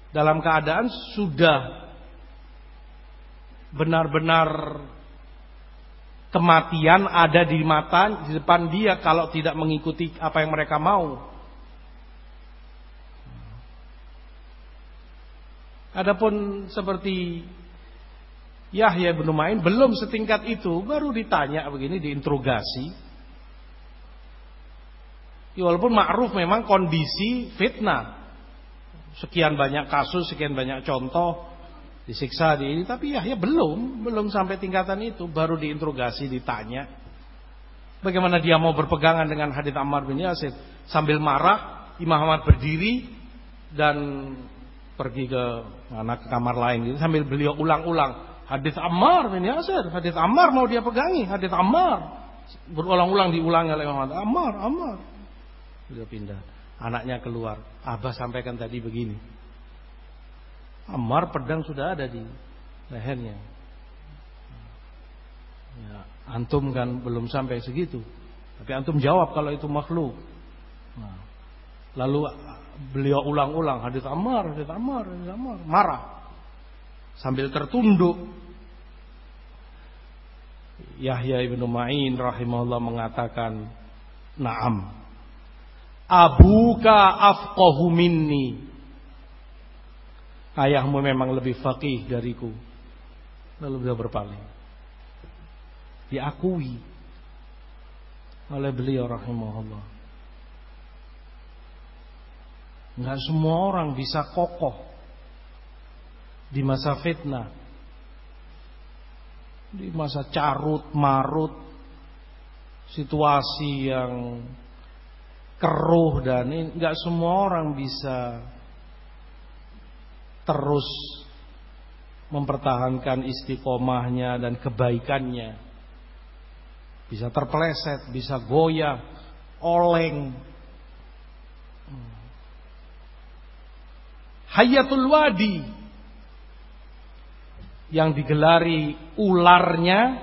Dalam keadaan sudah benar-benar kematian ada di mata di depan dia kalau tidak mengikuti apa yang mereka mau. Adapun seperti Yahya bin belum setingkat itu, baru ditanya begini diinterogasi. Ya, walaupun ma'ruf memang kondisi fitnah. Sekian banyak kasus, sekian banyak contoh disiksa di ini, tapi Yahya belum, belum sampai tingkatan itu, baru diinterogasi, ditanya. Bagaimana dia mau berpegangan dengan hadits Ammar bin Yasir sambil marah, Imam Ahmad berdiri dan pergi ke mana ke kamar lain gitu sambil beliau ulang-ulang hadis Ammar bin Yasir, hadis Ammar mau dia pegangi, hadis Ammar berulang-ulang diulangi oleh Muhammad Ammar, Ammar. Beliau pindah. Anaknya keluar. Abah sampaikan tadi begini. Ammar pedang sudah ada di lehernya. Ya, antum kan belum sampai segitu. Tapi antum jawab kalau itu makhluk. Nah, lalu beliau ulang-ulang hadis Ammar, hadis Ammar, hadis Ammar, marah. Sambil tertunduk. Yahya ibnu Ma'in rahimahullah mengatakan, "Na'am. Abuka afqahu minni." Ayahmu memang lebih faqih dariku. Lalu beliau berpaling. Diakui oleh beliau rahimahullah. Nggak semua orang bisa kokoh di masa fitnah. Di masa carut marut situasi yang keruh dan ini nggak semua orang bisa terus mempertahankan istiqomahnya dan kebaikannya. Bisa terpeleset, bisa goyah, oleng, Hayatul Wadi yang digelari ularnya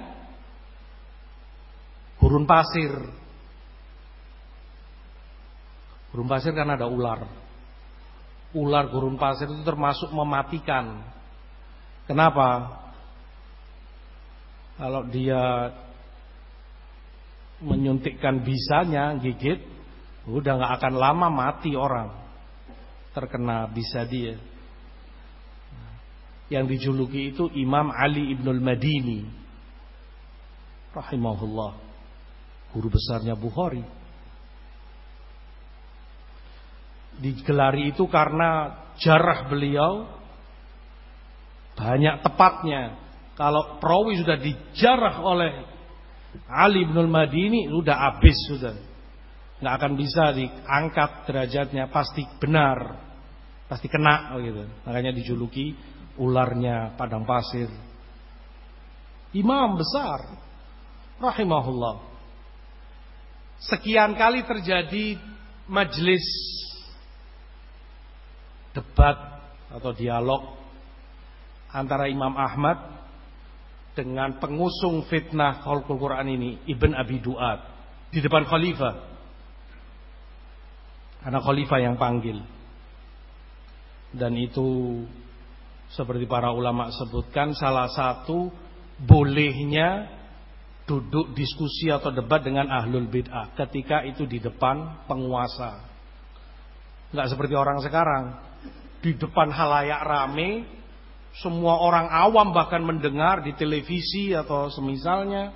gurun pasir. Gurun pasir kan ada ular. Ular gurun pasir itu termasuk mematikan. Kenapa? Kalau dia menyuntikkan bisanya gigit, udah nggak akan lama mati orang terkena bisa dia. yang dijuluki itu Imam Ali Ibnul Madini. Rahimahullah. Guru besarnya Bukhari. Digelari itu karena jarah beliau banyak tepatnya. Kalau perawi sudah dijarah oleh Ali bin Madini sudah habis sudah nggak akan bisa diangkat derajatnya. Pasti benar. Pasti kena gitu. Makanya dijuluki ularnya padang pasir. Imam besar rahimahullah. Sekian kali terjadi majelis debat atau dialog antara Imam Ahmad dengan pengusung fitnah Khalqul Quran ini Ibn Abi Duat di depan khalifah. Karena khalifah yang panggil. Dan itu seperti para ulama sebutkan salah satu bolehnya duduk diskusi atau debat dengan ahlul bid'ah ketika itu di depan penguasa. Enggak seperti orang sekarang di depan halayak rame, semua orang awam bahkan mendengar di televisi atau semisalnya,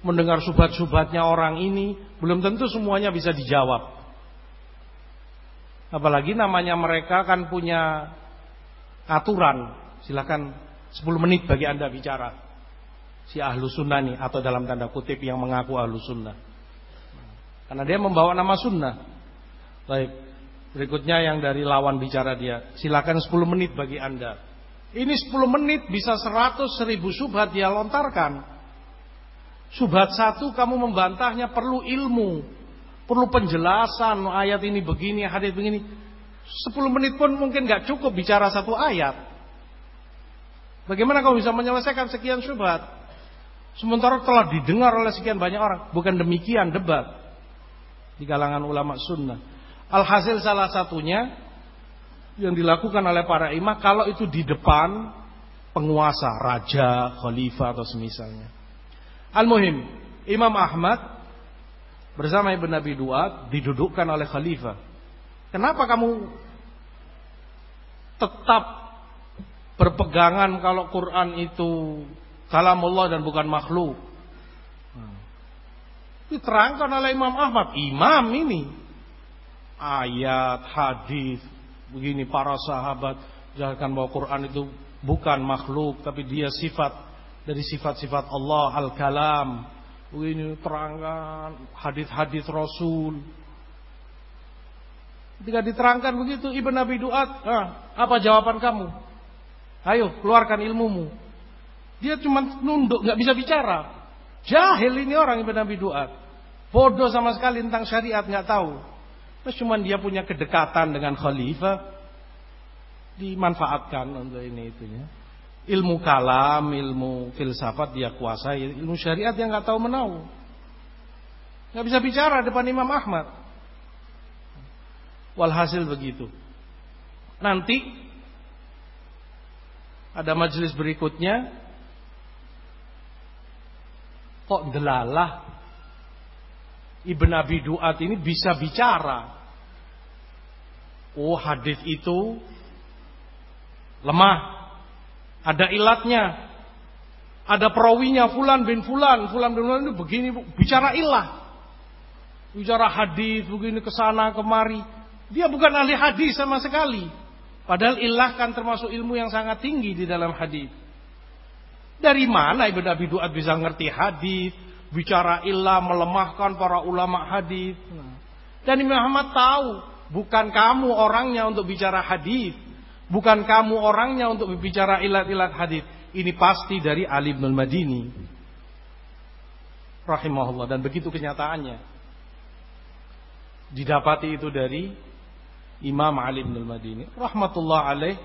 mendengar subat-subatnya orang ini, belum tentu semuanya bisa dijawab. Apalagi namanya mereka kan punya aturan, silakan 10 menit bagi anda bicara. Si ahlu sunnah nih, atau dalam tanda kutip yang mengaku ahlu sunnah. Karena dia membawa nama sunnah. Baik, Berikutnya yang dari lawan bicara dia. Silakan 10 menit bagi anda. Ini 10 menit bisa 100 seribu subhat dia lontarkan. Subhat satu kamu membantahnya perlu ilmu. Perlu penjelasan ayat ini begini, hadis begini. 10 menit pun mungkin gak cukup bicara satu ayat. Bagaimana kamu bisa menyelesaikan sekian subhat? Sementara telah didengar oleh sekian banyak orang. Bukan demikian debat. Di kalangan ulama sunnah. Alhasil salah satunya yang dilakukan oleh para imam kalau itu di depan penguasa, raja, khalifah atau semisalnya. Al-muhim, Imam Ahmad bersama Ibn Nabi Duat didudukkan oleh khalifah. Kenapa kamu tetap berpegangan kalau Quran itu kalamullah dan bukan makhluk? Diterangkan oleh Imam Ahmad, imam ini ayat, hadis, begini para sahabat jelaskan bahwa Quran itu bukan makhluk tapi dia sifat dari sifat-sifat Allah al-kalam. Begini terangkan hadis-hadis Rasul. Ketika diterangkan begitu Ibn Nabi Duat, ah, apa jawaban kamu? Ayo keluarkan ilmumu. Dia cuma nunduk, nggak bisa bicara. Jahil ini orang Ibn Nabi Duat. Bodoh sama sekali tentang syariat nggak tahu. Terus cuma dia punya kedekatan dengan khalifah dimanfaatkan untuk ini itunya. Ilmu kalam, ilmu filsafat dia kuasai, ilmu syariat yang nggak tahu menau. Nggak bisa bicara depan Imam Ahmad. Walhasil begitu. Nanti ada majelis berikutnya kok delalah Ibn Abi Duat ini bisa bicara. Oh hadis itu lemah. Ada ilatnya. Ada perawinya Fulan bin Fulan. Fulan bin Fulan itu begini. Bicara ilah. Bicara hadis begini ke sana kemari. Dia bukan ahli hadis sama sekali. Padahal ilah kan termasuk ilmu yang sangat tinggi di dalam hadis. Dari mana Ibn Abi Duat bisa ngerti hadis? bicara ilah melemahkan para ulama hadis. Dan Imam Ahmad tahu bukan kamu orangnya untuk bicara hadis, bukan kamu orangnya untuk berbicara ilat-ilat hadis. Ini pasti dari Ali bin Madini. Rahimahullah dan begitu kenyataannya. Didapati itu dari Imam Ali bin Madini rahmatullah alaih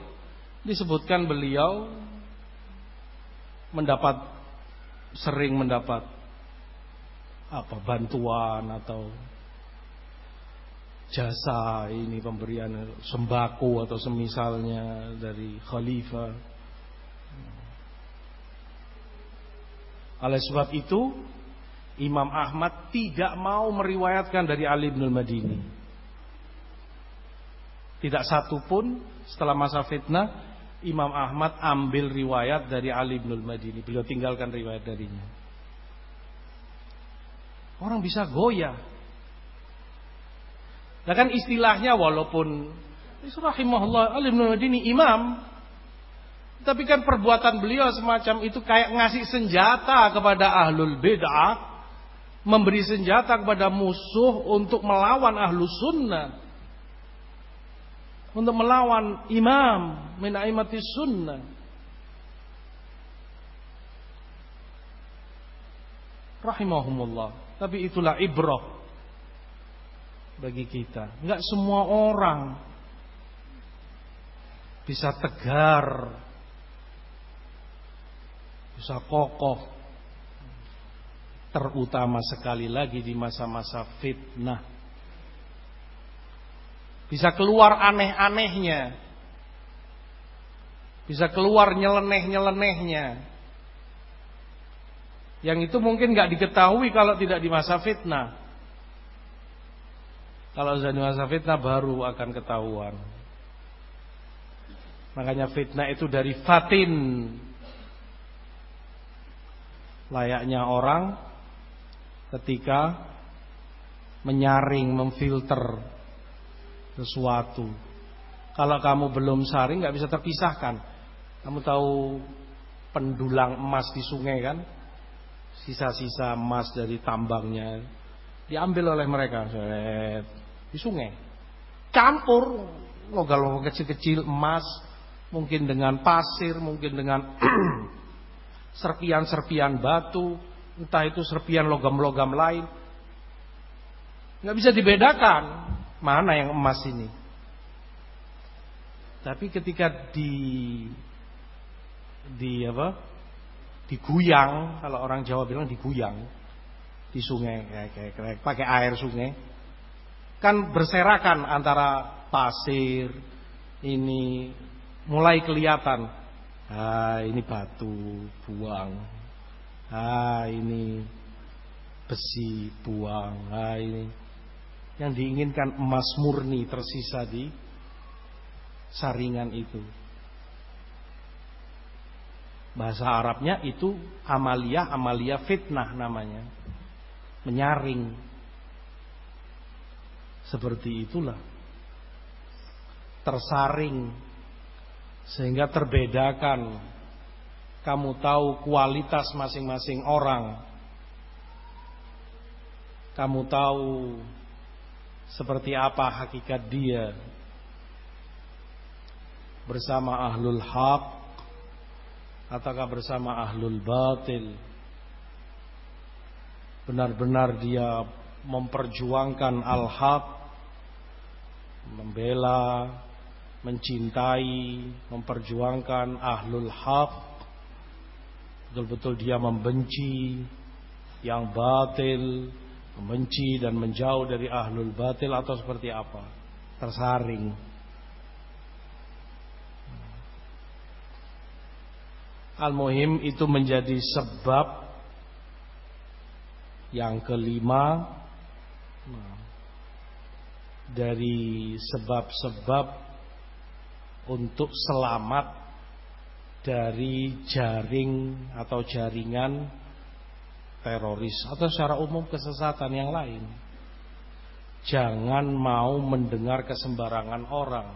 disebutkan beliau mendapat sering mendapat apa bantuan atau jasa ini pemberian sembako atau semisalnya dari khalifah. Oleh sebab itu Imam Ahmad tidak mau meriwayatkan dari Ali bin Madini. Tidak satu pun setelah masa fitnah Imam Ahmad ambil riwayat dari Ali bin Madini. Beliau tinggalkan riwayat darinya. Orang bisa goyah. Nah kan istilahnya walaupun rahimahullah Ali bin Madini imam, tapi kan perbuatan beliau semacam itu kayak ngasih senjata kepada ahlul bid'ah, memberi senjata kepada musuh untuk melawan ahlu sunnah untuk melawan imam min aimati sunnah. Rahimahumullah. Tapi itulah ibrah bagi kita. Enggak semua orang bisa tegar, bisa kokoh, terutama sekali lagi di masa-masa fitnah bisa keluar aneh-anehnya. Bisa keluar nyeleneh-nyelenehnya. Yang itu mungkin nggak diketahui kalau tidak di masa fitnah. Kalau sudah masa fitnah baru akan ketahuan. Makanya fitnah itu dari fatin. Layaknya orang ketika menyaring, memfilter sesuatu. Kalau kamu belum saring nggak bisa terpisahkan. Kamu tahu pendulang emas di sungai kan? Sisa-sisa emas dari tambangnya diambil oleh mereka di sungai. Campur logam-logam kecil-kecil emas mungkin dengan pasir, mungkin dengan serpian-serpian batu, entah itu serpian logam-logam lain. nggak bisa dibedakan mana yang emas ini. Tapi ketika di di apa? Diguyang, kalau orang Jawa bilang diguyang di sungai kayak, kayak, kayak pakai air sungai. Kan berserakan antara pasir ini mulai kelihatan. Ah, ini batu buang. Ah, ini besi buang. Ah, ini yang diinginkan emas murni tersisa di saringan itu. Bahasa Arabnya itu amalia, amalia fitnah namanya. Menyaring. Seperti itulah. Tersaring. Sehingga terbedakan. Kamu tahu kualitas masing-masing orang. Kamu tahu seperti apa hakikat dia bersama ahlul haq ataukah bersama ahlul batil benar-benar dia memperjuangkan al-haq membela mencintai memperjuangkan ahlul haq. Betul-betul dia membenci yang batil membenci dan menjauh dari ahlul batil atau seperti apa? Tersaring. Al-Muhim itu menjadi sebab yang kelima dari sebab-sebab untuk selamat dari jaring atau jaringan teroris atau secara umum kesesatan yang lain. Jangan mau mendengar kesembarangan orang.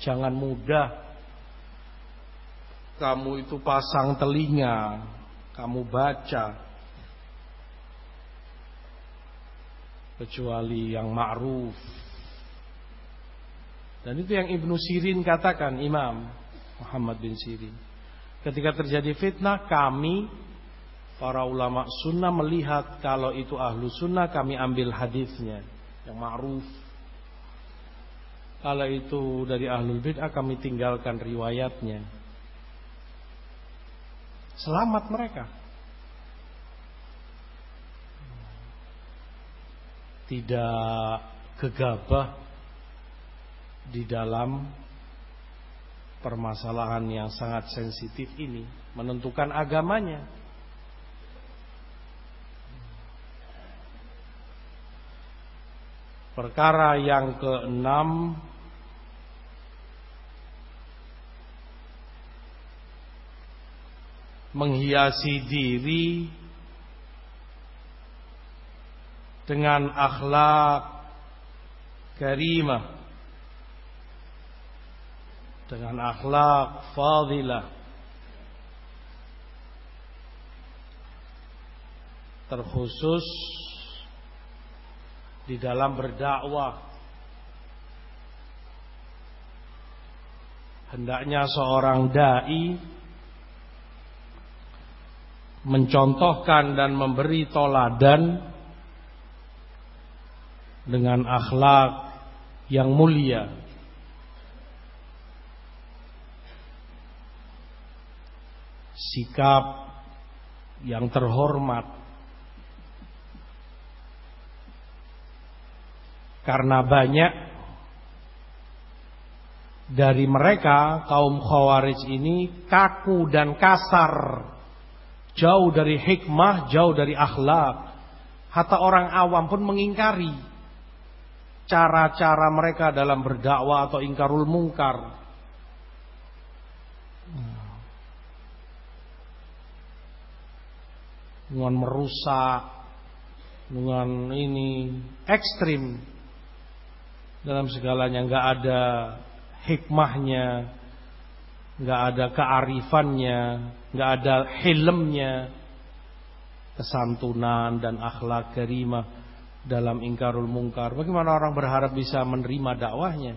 Jangan mudah kamu itu pasang telinga, kamu baca. Kecuali yang ma'ruf. Dan itu yang Ibnu Sirin katakan, Imam Muhammad bin Sirin. Ketika terjadi fitnah, kami Para ulama sunnah melihat kalau itu ahlu sunnah kami ambil hadisnya yang ma'ruf. Kalau itu dari ahlul bid'ah kami tinggalkan riwayatnya. Selamat mereka. tidak gegabah di dalam permasalahan yang sangat sensitif ini menentukan agamanya. Perkara yang keenam menghiasi diri dengan akhlak karimah dengan akhlak fadilah terkhusus di dalam berdakwah. Hendaknya seorang dai mencontohkan dan memberi toladan dengan akhlak yang mulia. Sikap yang terhormat. Karena banyak dari mereka kaum khawarij ini kaku dan kasar. Jauh dari hikmah, jauh dari akhlak. Hatta orang awam pun mengingkari cara-cara mereka dalam berdakwah atau ingkarul mungkar. Dengan merusak, dengan ini ekstrim. Dalam segalanya, nggak ada hikmahnya, nggak ada kearifannya, nggak ada hilmnya, kesantunan dan akhlak karimah dalam ingkarul mungkar. Bagaimana orang berharap bisa menerima dakwahnya?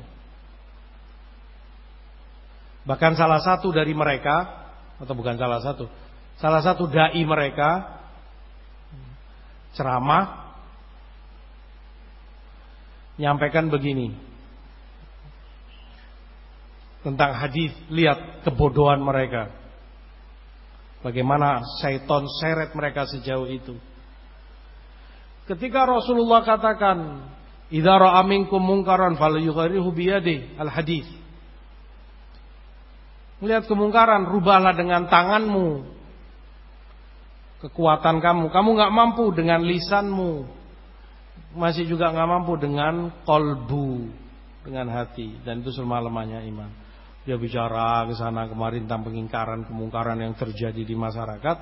Bahkan salah satu dari mereka atau bukan salah satu, salah satu dai mereka ceramah nyampaikan begini tentang hadis lihat kebodohan mereka bagaimana syaitan seret mereka sejauh itu Ketika Rasulullah katakan, "Idza ra'a minkum munkaran falyughayyirhu biyadihi." Al-hadis. Melihat kemungkaran, rubahlah dengan tanganmu. Kekuatan kamu, kamu nggak mampu dengan lisanmu. Masih juga nggak mampu dengan kolbu, dengan hati. Dan itu selama-lamanya iman. Dia bicara ke sana kemarin tentang pengingkaran kemungkaran yang terjadi di masyarakat.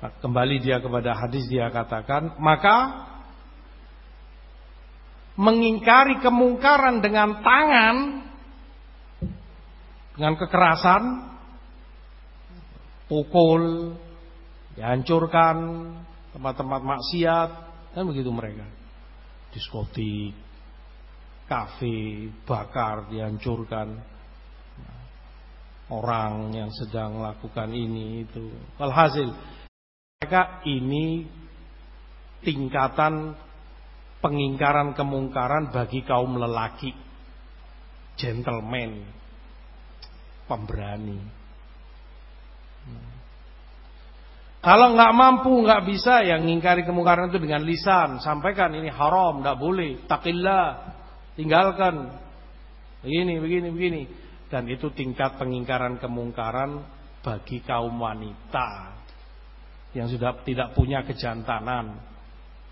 Nah, kembali dia kepada hadis dia katakan, maka mengingkari kemungkaran dengan tangan dengan kekerasan pukul dihancurkan tempat-tempat maksiat dan begitu mereka. Diskotik kafe bakar dihancurkan. Orang yang sedang melakukan ini itu. Hasil mereka ini tingkatan pengingkaran kemungkaran bagi kaum lelaki. Gentleman. Pemberani. Kalau nggak mampu nggak bisa yang ngingkari kemungkaran itu dengan lisan. Sampaikan ini haram nggak boleh. Takillah tinggalkan. Begini begini begini. Dan itu tingkat pengingkaran kemungkaran bagi kaum wanita yang sudah tidak punya kejantanan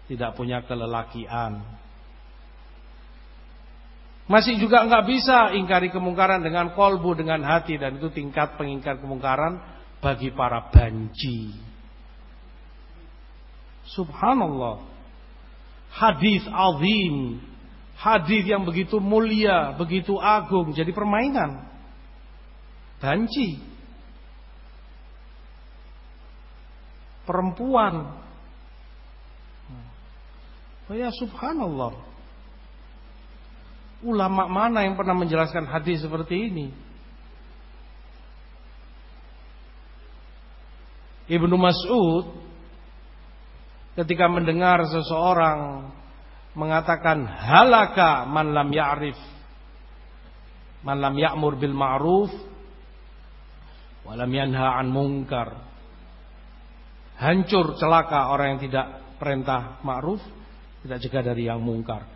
tidak punya kelelakian. Masih juga nggak bisa ingkari kemungkaran dengan kolbu, dengan hati dan itu tingkat pengingkar kemungkaran bagi para banci. Subhanallah. Hadis azim, hadis yang begitu mulia, begitu agung jadi permainan. Banci. Perempuan Oh ya subhanallah. Ulama mana yang pernah menjelaskan hadis seperti ini? Ibnu Mas'ud ketika mendengar seseorang mengatakan halaka man lam ya'rif man lam ya'mur bil ma'ruf wa lam yanha an munkar hancur celaka orang yang tidak perintah ma'ruf tidak cegah dari yang mungkar.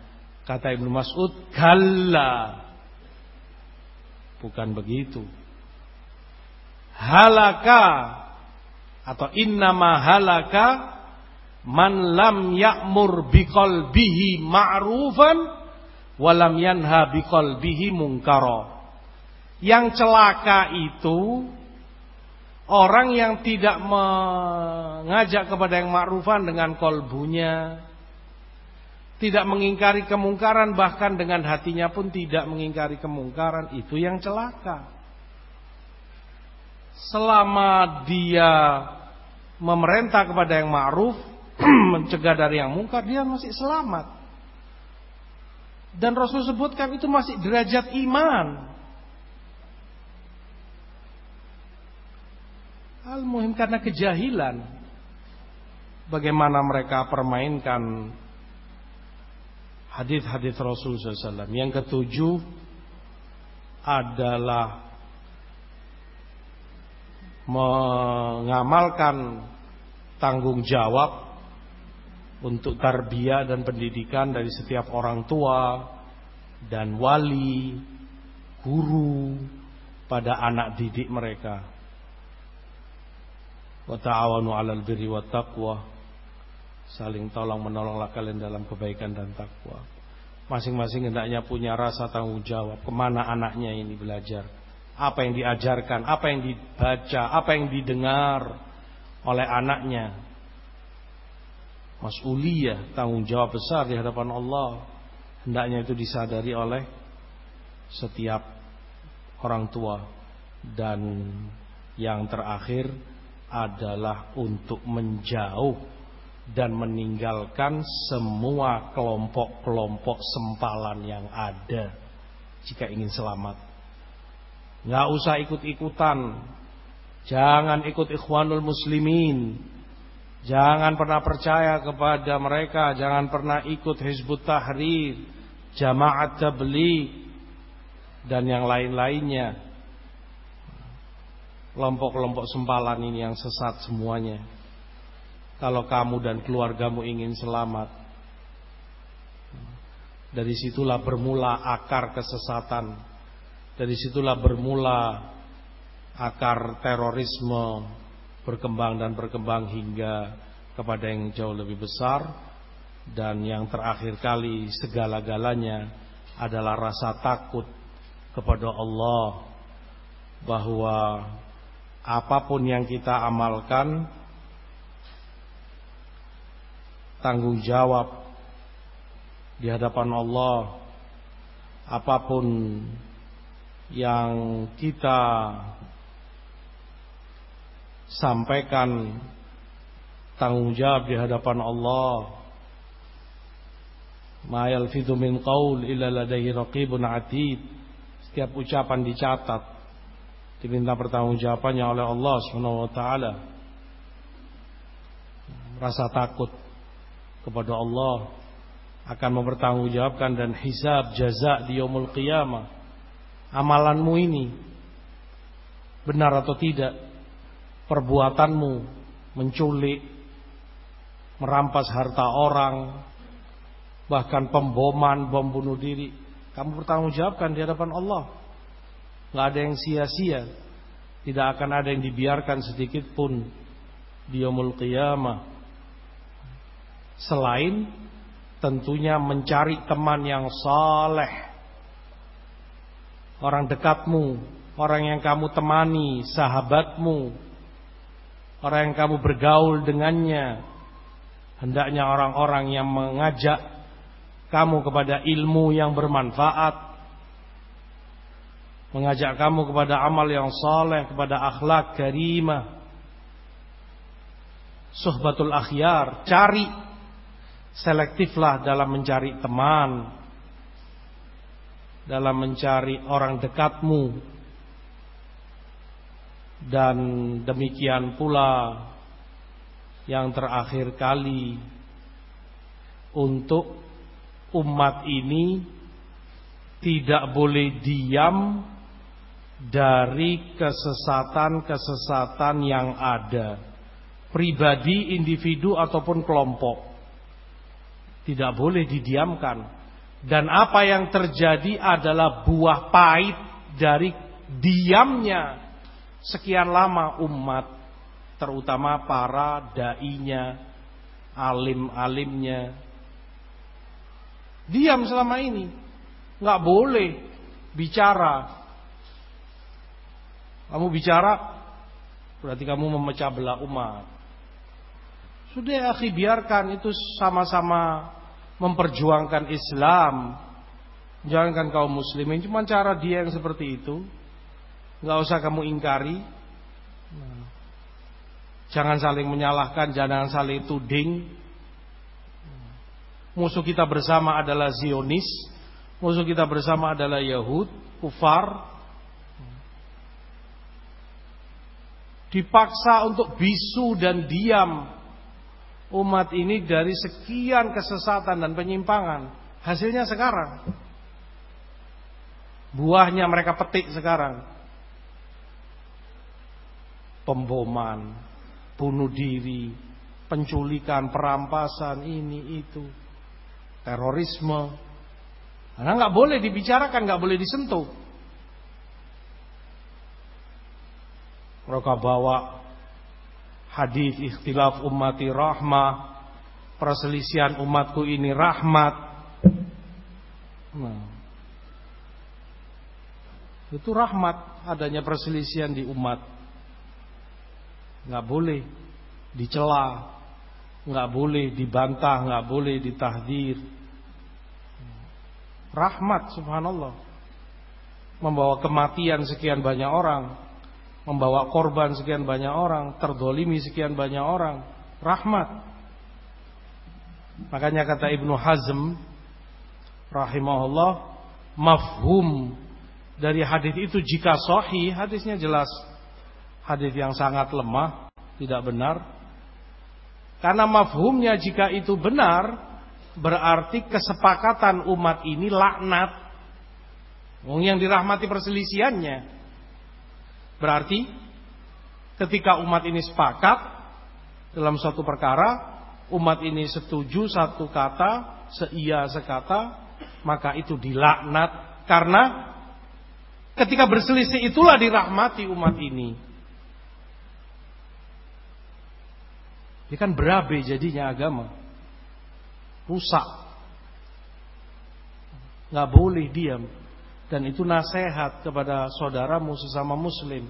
Kata Ibnu Mas'ud, "Kalla." Bukan begitu. Halaka atau innama halaka man lam ya'mur biqalbihi ma'rufan wa lam yanha biqalbihi munkara. Yang celaka itu Orang yang tidak mengajak kepada yang ma'rufan dengan kolbunya, tidak mengingkari kemungkaran bahkan dengan hatinya pun tidak mengingkari kemungkaran itu yang celaka. Selama dia memerintah kepada yang ma'ruf, mencegah dari yang mungkar, dia masih selamat. Dan Rasul sebutkan itu masih derajat iman. Al-muhim karena kejahilan. Bagaimana mereka permainkan hadis-hadis Rasul SAW. Yang ketujuh adalah mengamalkan tanggung jawab untuk tarbiyah dan pendidikan dari setiap orang tua dan wali, guru pada anak didik mereka. Wa ta'awanu 'alal birri wat taqwa Saling tolong menolonglah kalian dalam kebaikan dan takwa. Masing-masing hendaknya punya rasa tanggung jawab. Ke mana anaknya ini belajar? Apa yang diajarkan? Apa yang dibaca? Apa yang didengar oleh anaknya? Mas'uliyah, tanggung jawab besar di hadapan Allah. Hendaknya itu disadari oleh setiap orang tua. Dan yang terakhir adalah untuk menjauh dan meninggalkan semua kelompok-kelompok sempalan yang ada jika ingin selamat. Nggak usah ikut-ikutan. Jangan ikut ikhwanul muslimin. Jangan pernah percaya kepada mereka. Jangan pernah ikut Hizbut Tahrir. Jamaat Tabligh. Dan yang lain-lainnya. Kelompok-kelompok sempalan ini yang sesat semuanya kalau kamu dan keluargamu ingin selamat. Dari situlah bermula akar kesesatan. Dari situlah bermula akar terorisme berkembang dan berkembang hingga kepada yang jauh lebih besar dan yang terakhir kali segala-galanya adalah rasa takut kepada Allah bahwa apa pun yang kita amalkan tanggung jawab di hadapan Allah. Apa pun yang kita sampaikan tanggung jawab di hadapan Allah. Ma yalfidhu min qaul illa ladaihi raqibun atid. Setiap ucapan dicatat diminta pertanggungjawabannya oleh Allah Subhanahu wa taala. Rasa takut kepada Allah akan mempertanggungjawabkan dan hisab jaza di yaumul qiyamah. Amalanmu ini benar atau tidak? Perbuatanmu menculik, merampas harta orang, bahkan pemboman, bom bunuh diri, kamu bertanggungjawabkan di hadapan Allah. Gak ada yang sia-sia. Tidak akan ada yang dibiarkan sedikit pun di yaumul qiyamah selain tentunya mencari teman yang saleh. Orang dekatmu orang yang kamu temani sahabatmu. Orang yang kamu bergaul dengannya. Hendaknya orang-orang yang mengajak kamu kepada ilmu yang bermanfaat. Mengajak kamu kepada amal yang saleh kepada akhlak karimah. Suhbatul akhyar cari selektiflah dalam mencari teman, dalam mencari orang dekatmu, dan demikian pula yang terakhir kali untuk umat ini tidak boleh diam dari kesesatan-kesesatan yang ada, pribadi, individu ataupun kelompok tidak boleh didiamkan. Dan apa yang terjadi adalah buah pahit dari diamnya sekian lama umat, terutama para dai-nya, alim-alimnya. Diam selama ini, nggak boleh bicara. Kamu bicara, Berarti kamu memecah belah umat. Sudah akhi biarkan itu sama-sama memperjuangkan Islam. Jangankan kaum muslimin, cuma cara dia yang seperti itu. Nggak usah kamu ingkari. Jangan saling menyalahkan, jangan saling tuding. Musuh kita bersama adalah Zionis, musuh kita bersama adalah Yahud, kufar, dipaksa untuk bisu dan diam umat ini dari sekian kesesatan dan penyimpangan. Hasilnya sekarang. Buahnya mereka petik sekarang. Pemboman, bunuh diri, penculikan, perampasan, ini itu. Terorisme. Karena nggak boleh dibicarakan, nggak boleh disentuh. Mereka bawa hadis ikhtilaf ummati rahmah, perselisihan umatku ini rahmat. Nah, itu rahmat adanya perselisihan di umat. Nggak boleh dicela, nggak boleh dibantah, nggak boleh ditahdir. Rahmat subhanallah. Membawa kematian sekian banyak orang membawa korban sekian banyak orang, terdolimi sekian banyak orang, rahmat. Makanya kata Ibnu Hazm rahimahullah, mafhum dari hadis itu jika sahih, hadisnya jelas hadis yang sangat lemah, tidak benar. Karena mafhumnya jika itu benar, berarti kesepakatan umat ini laknat. Yang dirahmati perselisihannya Berarti ketika umat ini sepakat dalam suatu perkara, umat ini setuju satu kata, seia sekata, maka itu dilaknat karena ketika berselisih itulah dirahmati umat ini. Ini kan berabe jadinya agama. Rusak. Nggak boleh diam. Dan itu nasihat kepada saudaramu sesama muslim.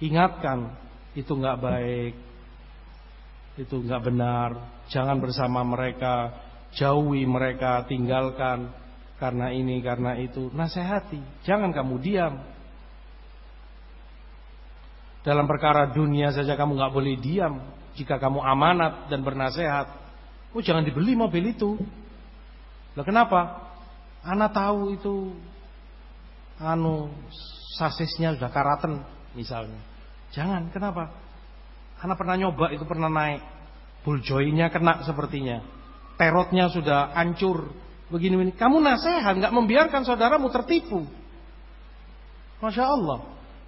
Ingatkan, itu nggak baik. Itu nggak benar. Jangan bersama mereka, jauhi mereka, tinggalkan karena ini, karena itu. Nasihati, jangan kamu diam. Dalam perkara dunia saja kamu nggak boleh diam. Jika kamu amanat dan bernasehat, oh jangan dibeli mobil itu. Lah kenapa? Anak tahu itu anu sasisnya sudah karaten misalnya. Jangan, kenapa? Karena pernah nyoba itu pernah naik. Buljoinya kena sepertinya. Perotnya sudah hancur. Begini-begini. Kamu nasihat, nggak membiarkan saudaramu tertipu. Masya Allah.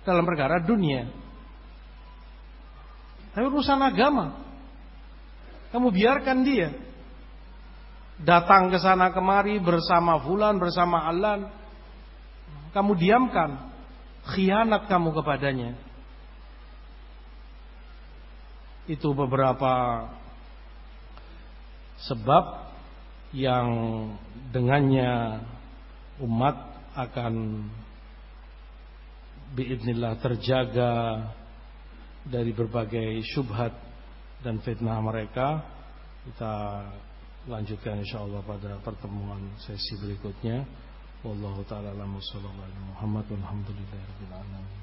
Dalam perkara dunia. Tapi urusan agama. Kamu biarkan dia. Datang ke sana kemari bersama Fulan, bersama Alan kamu diamkan khianat kamu kepadanya. Itu beberapa sebab yang dengannya umat akan biidnillah terjaga dari berbagai syubhat dan fitnah mereka. Kita lanjutkan insyaallah pada pertemuan sesi berikutnya. Taala alam sallallahu alaihi Muhammad walhamdulillahi rabbil alamin.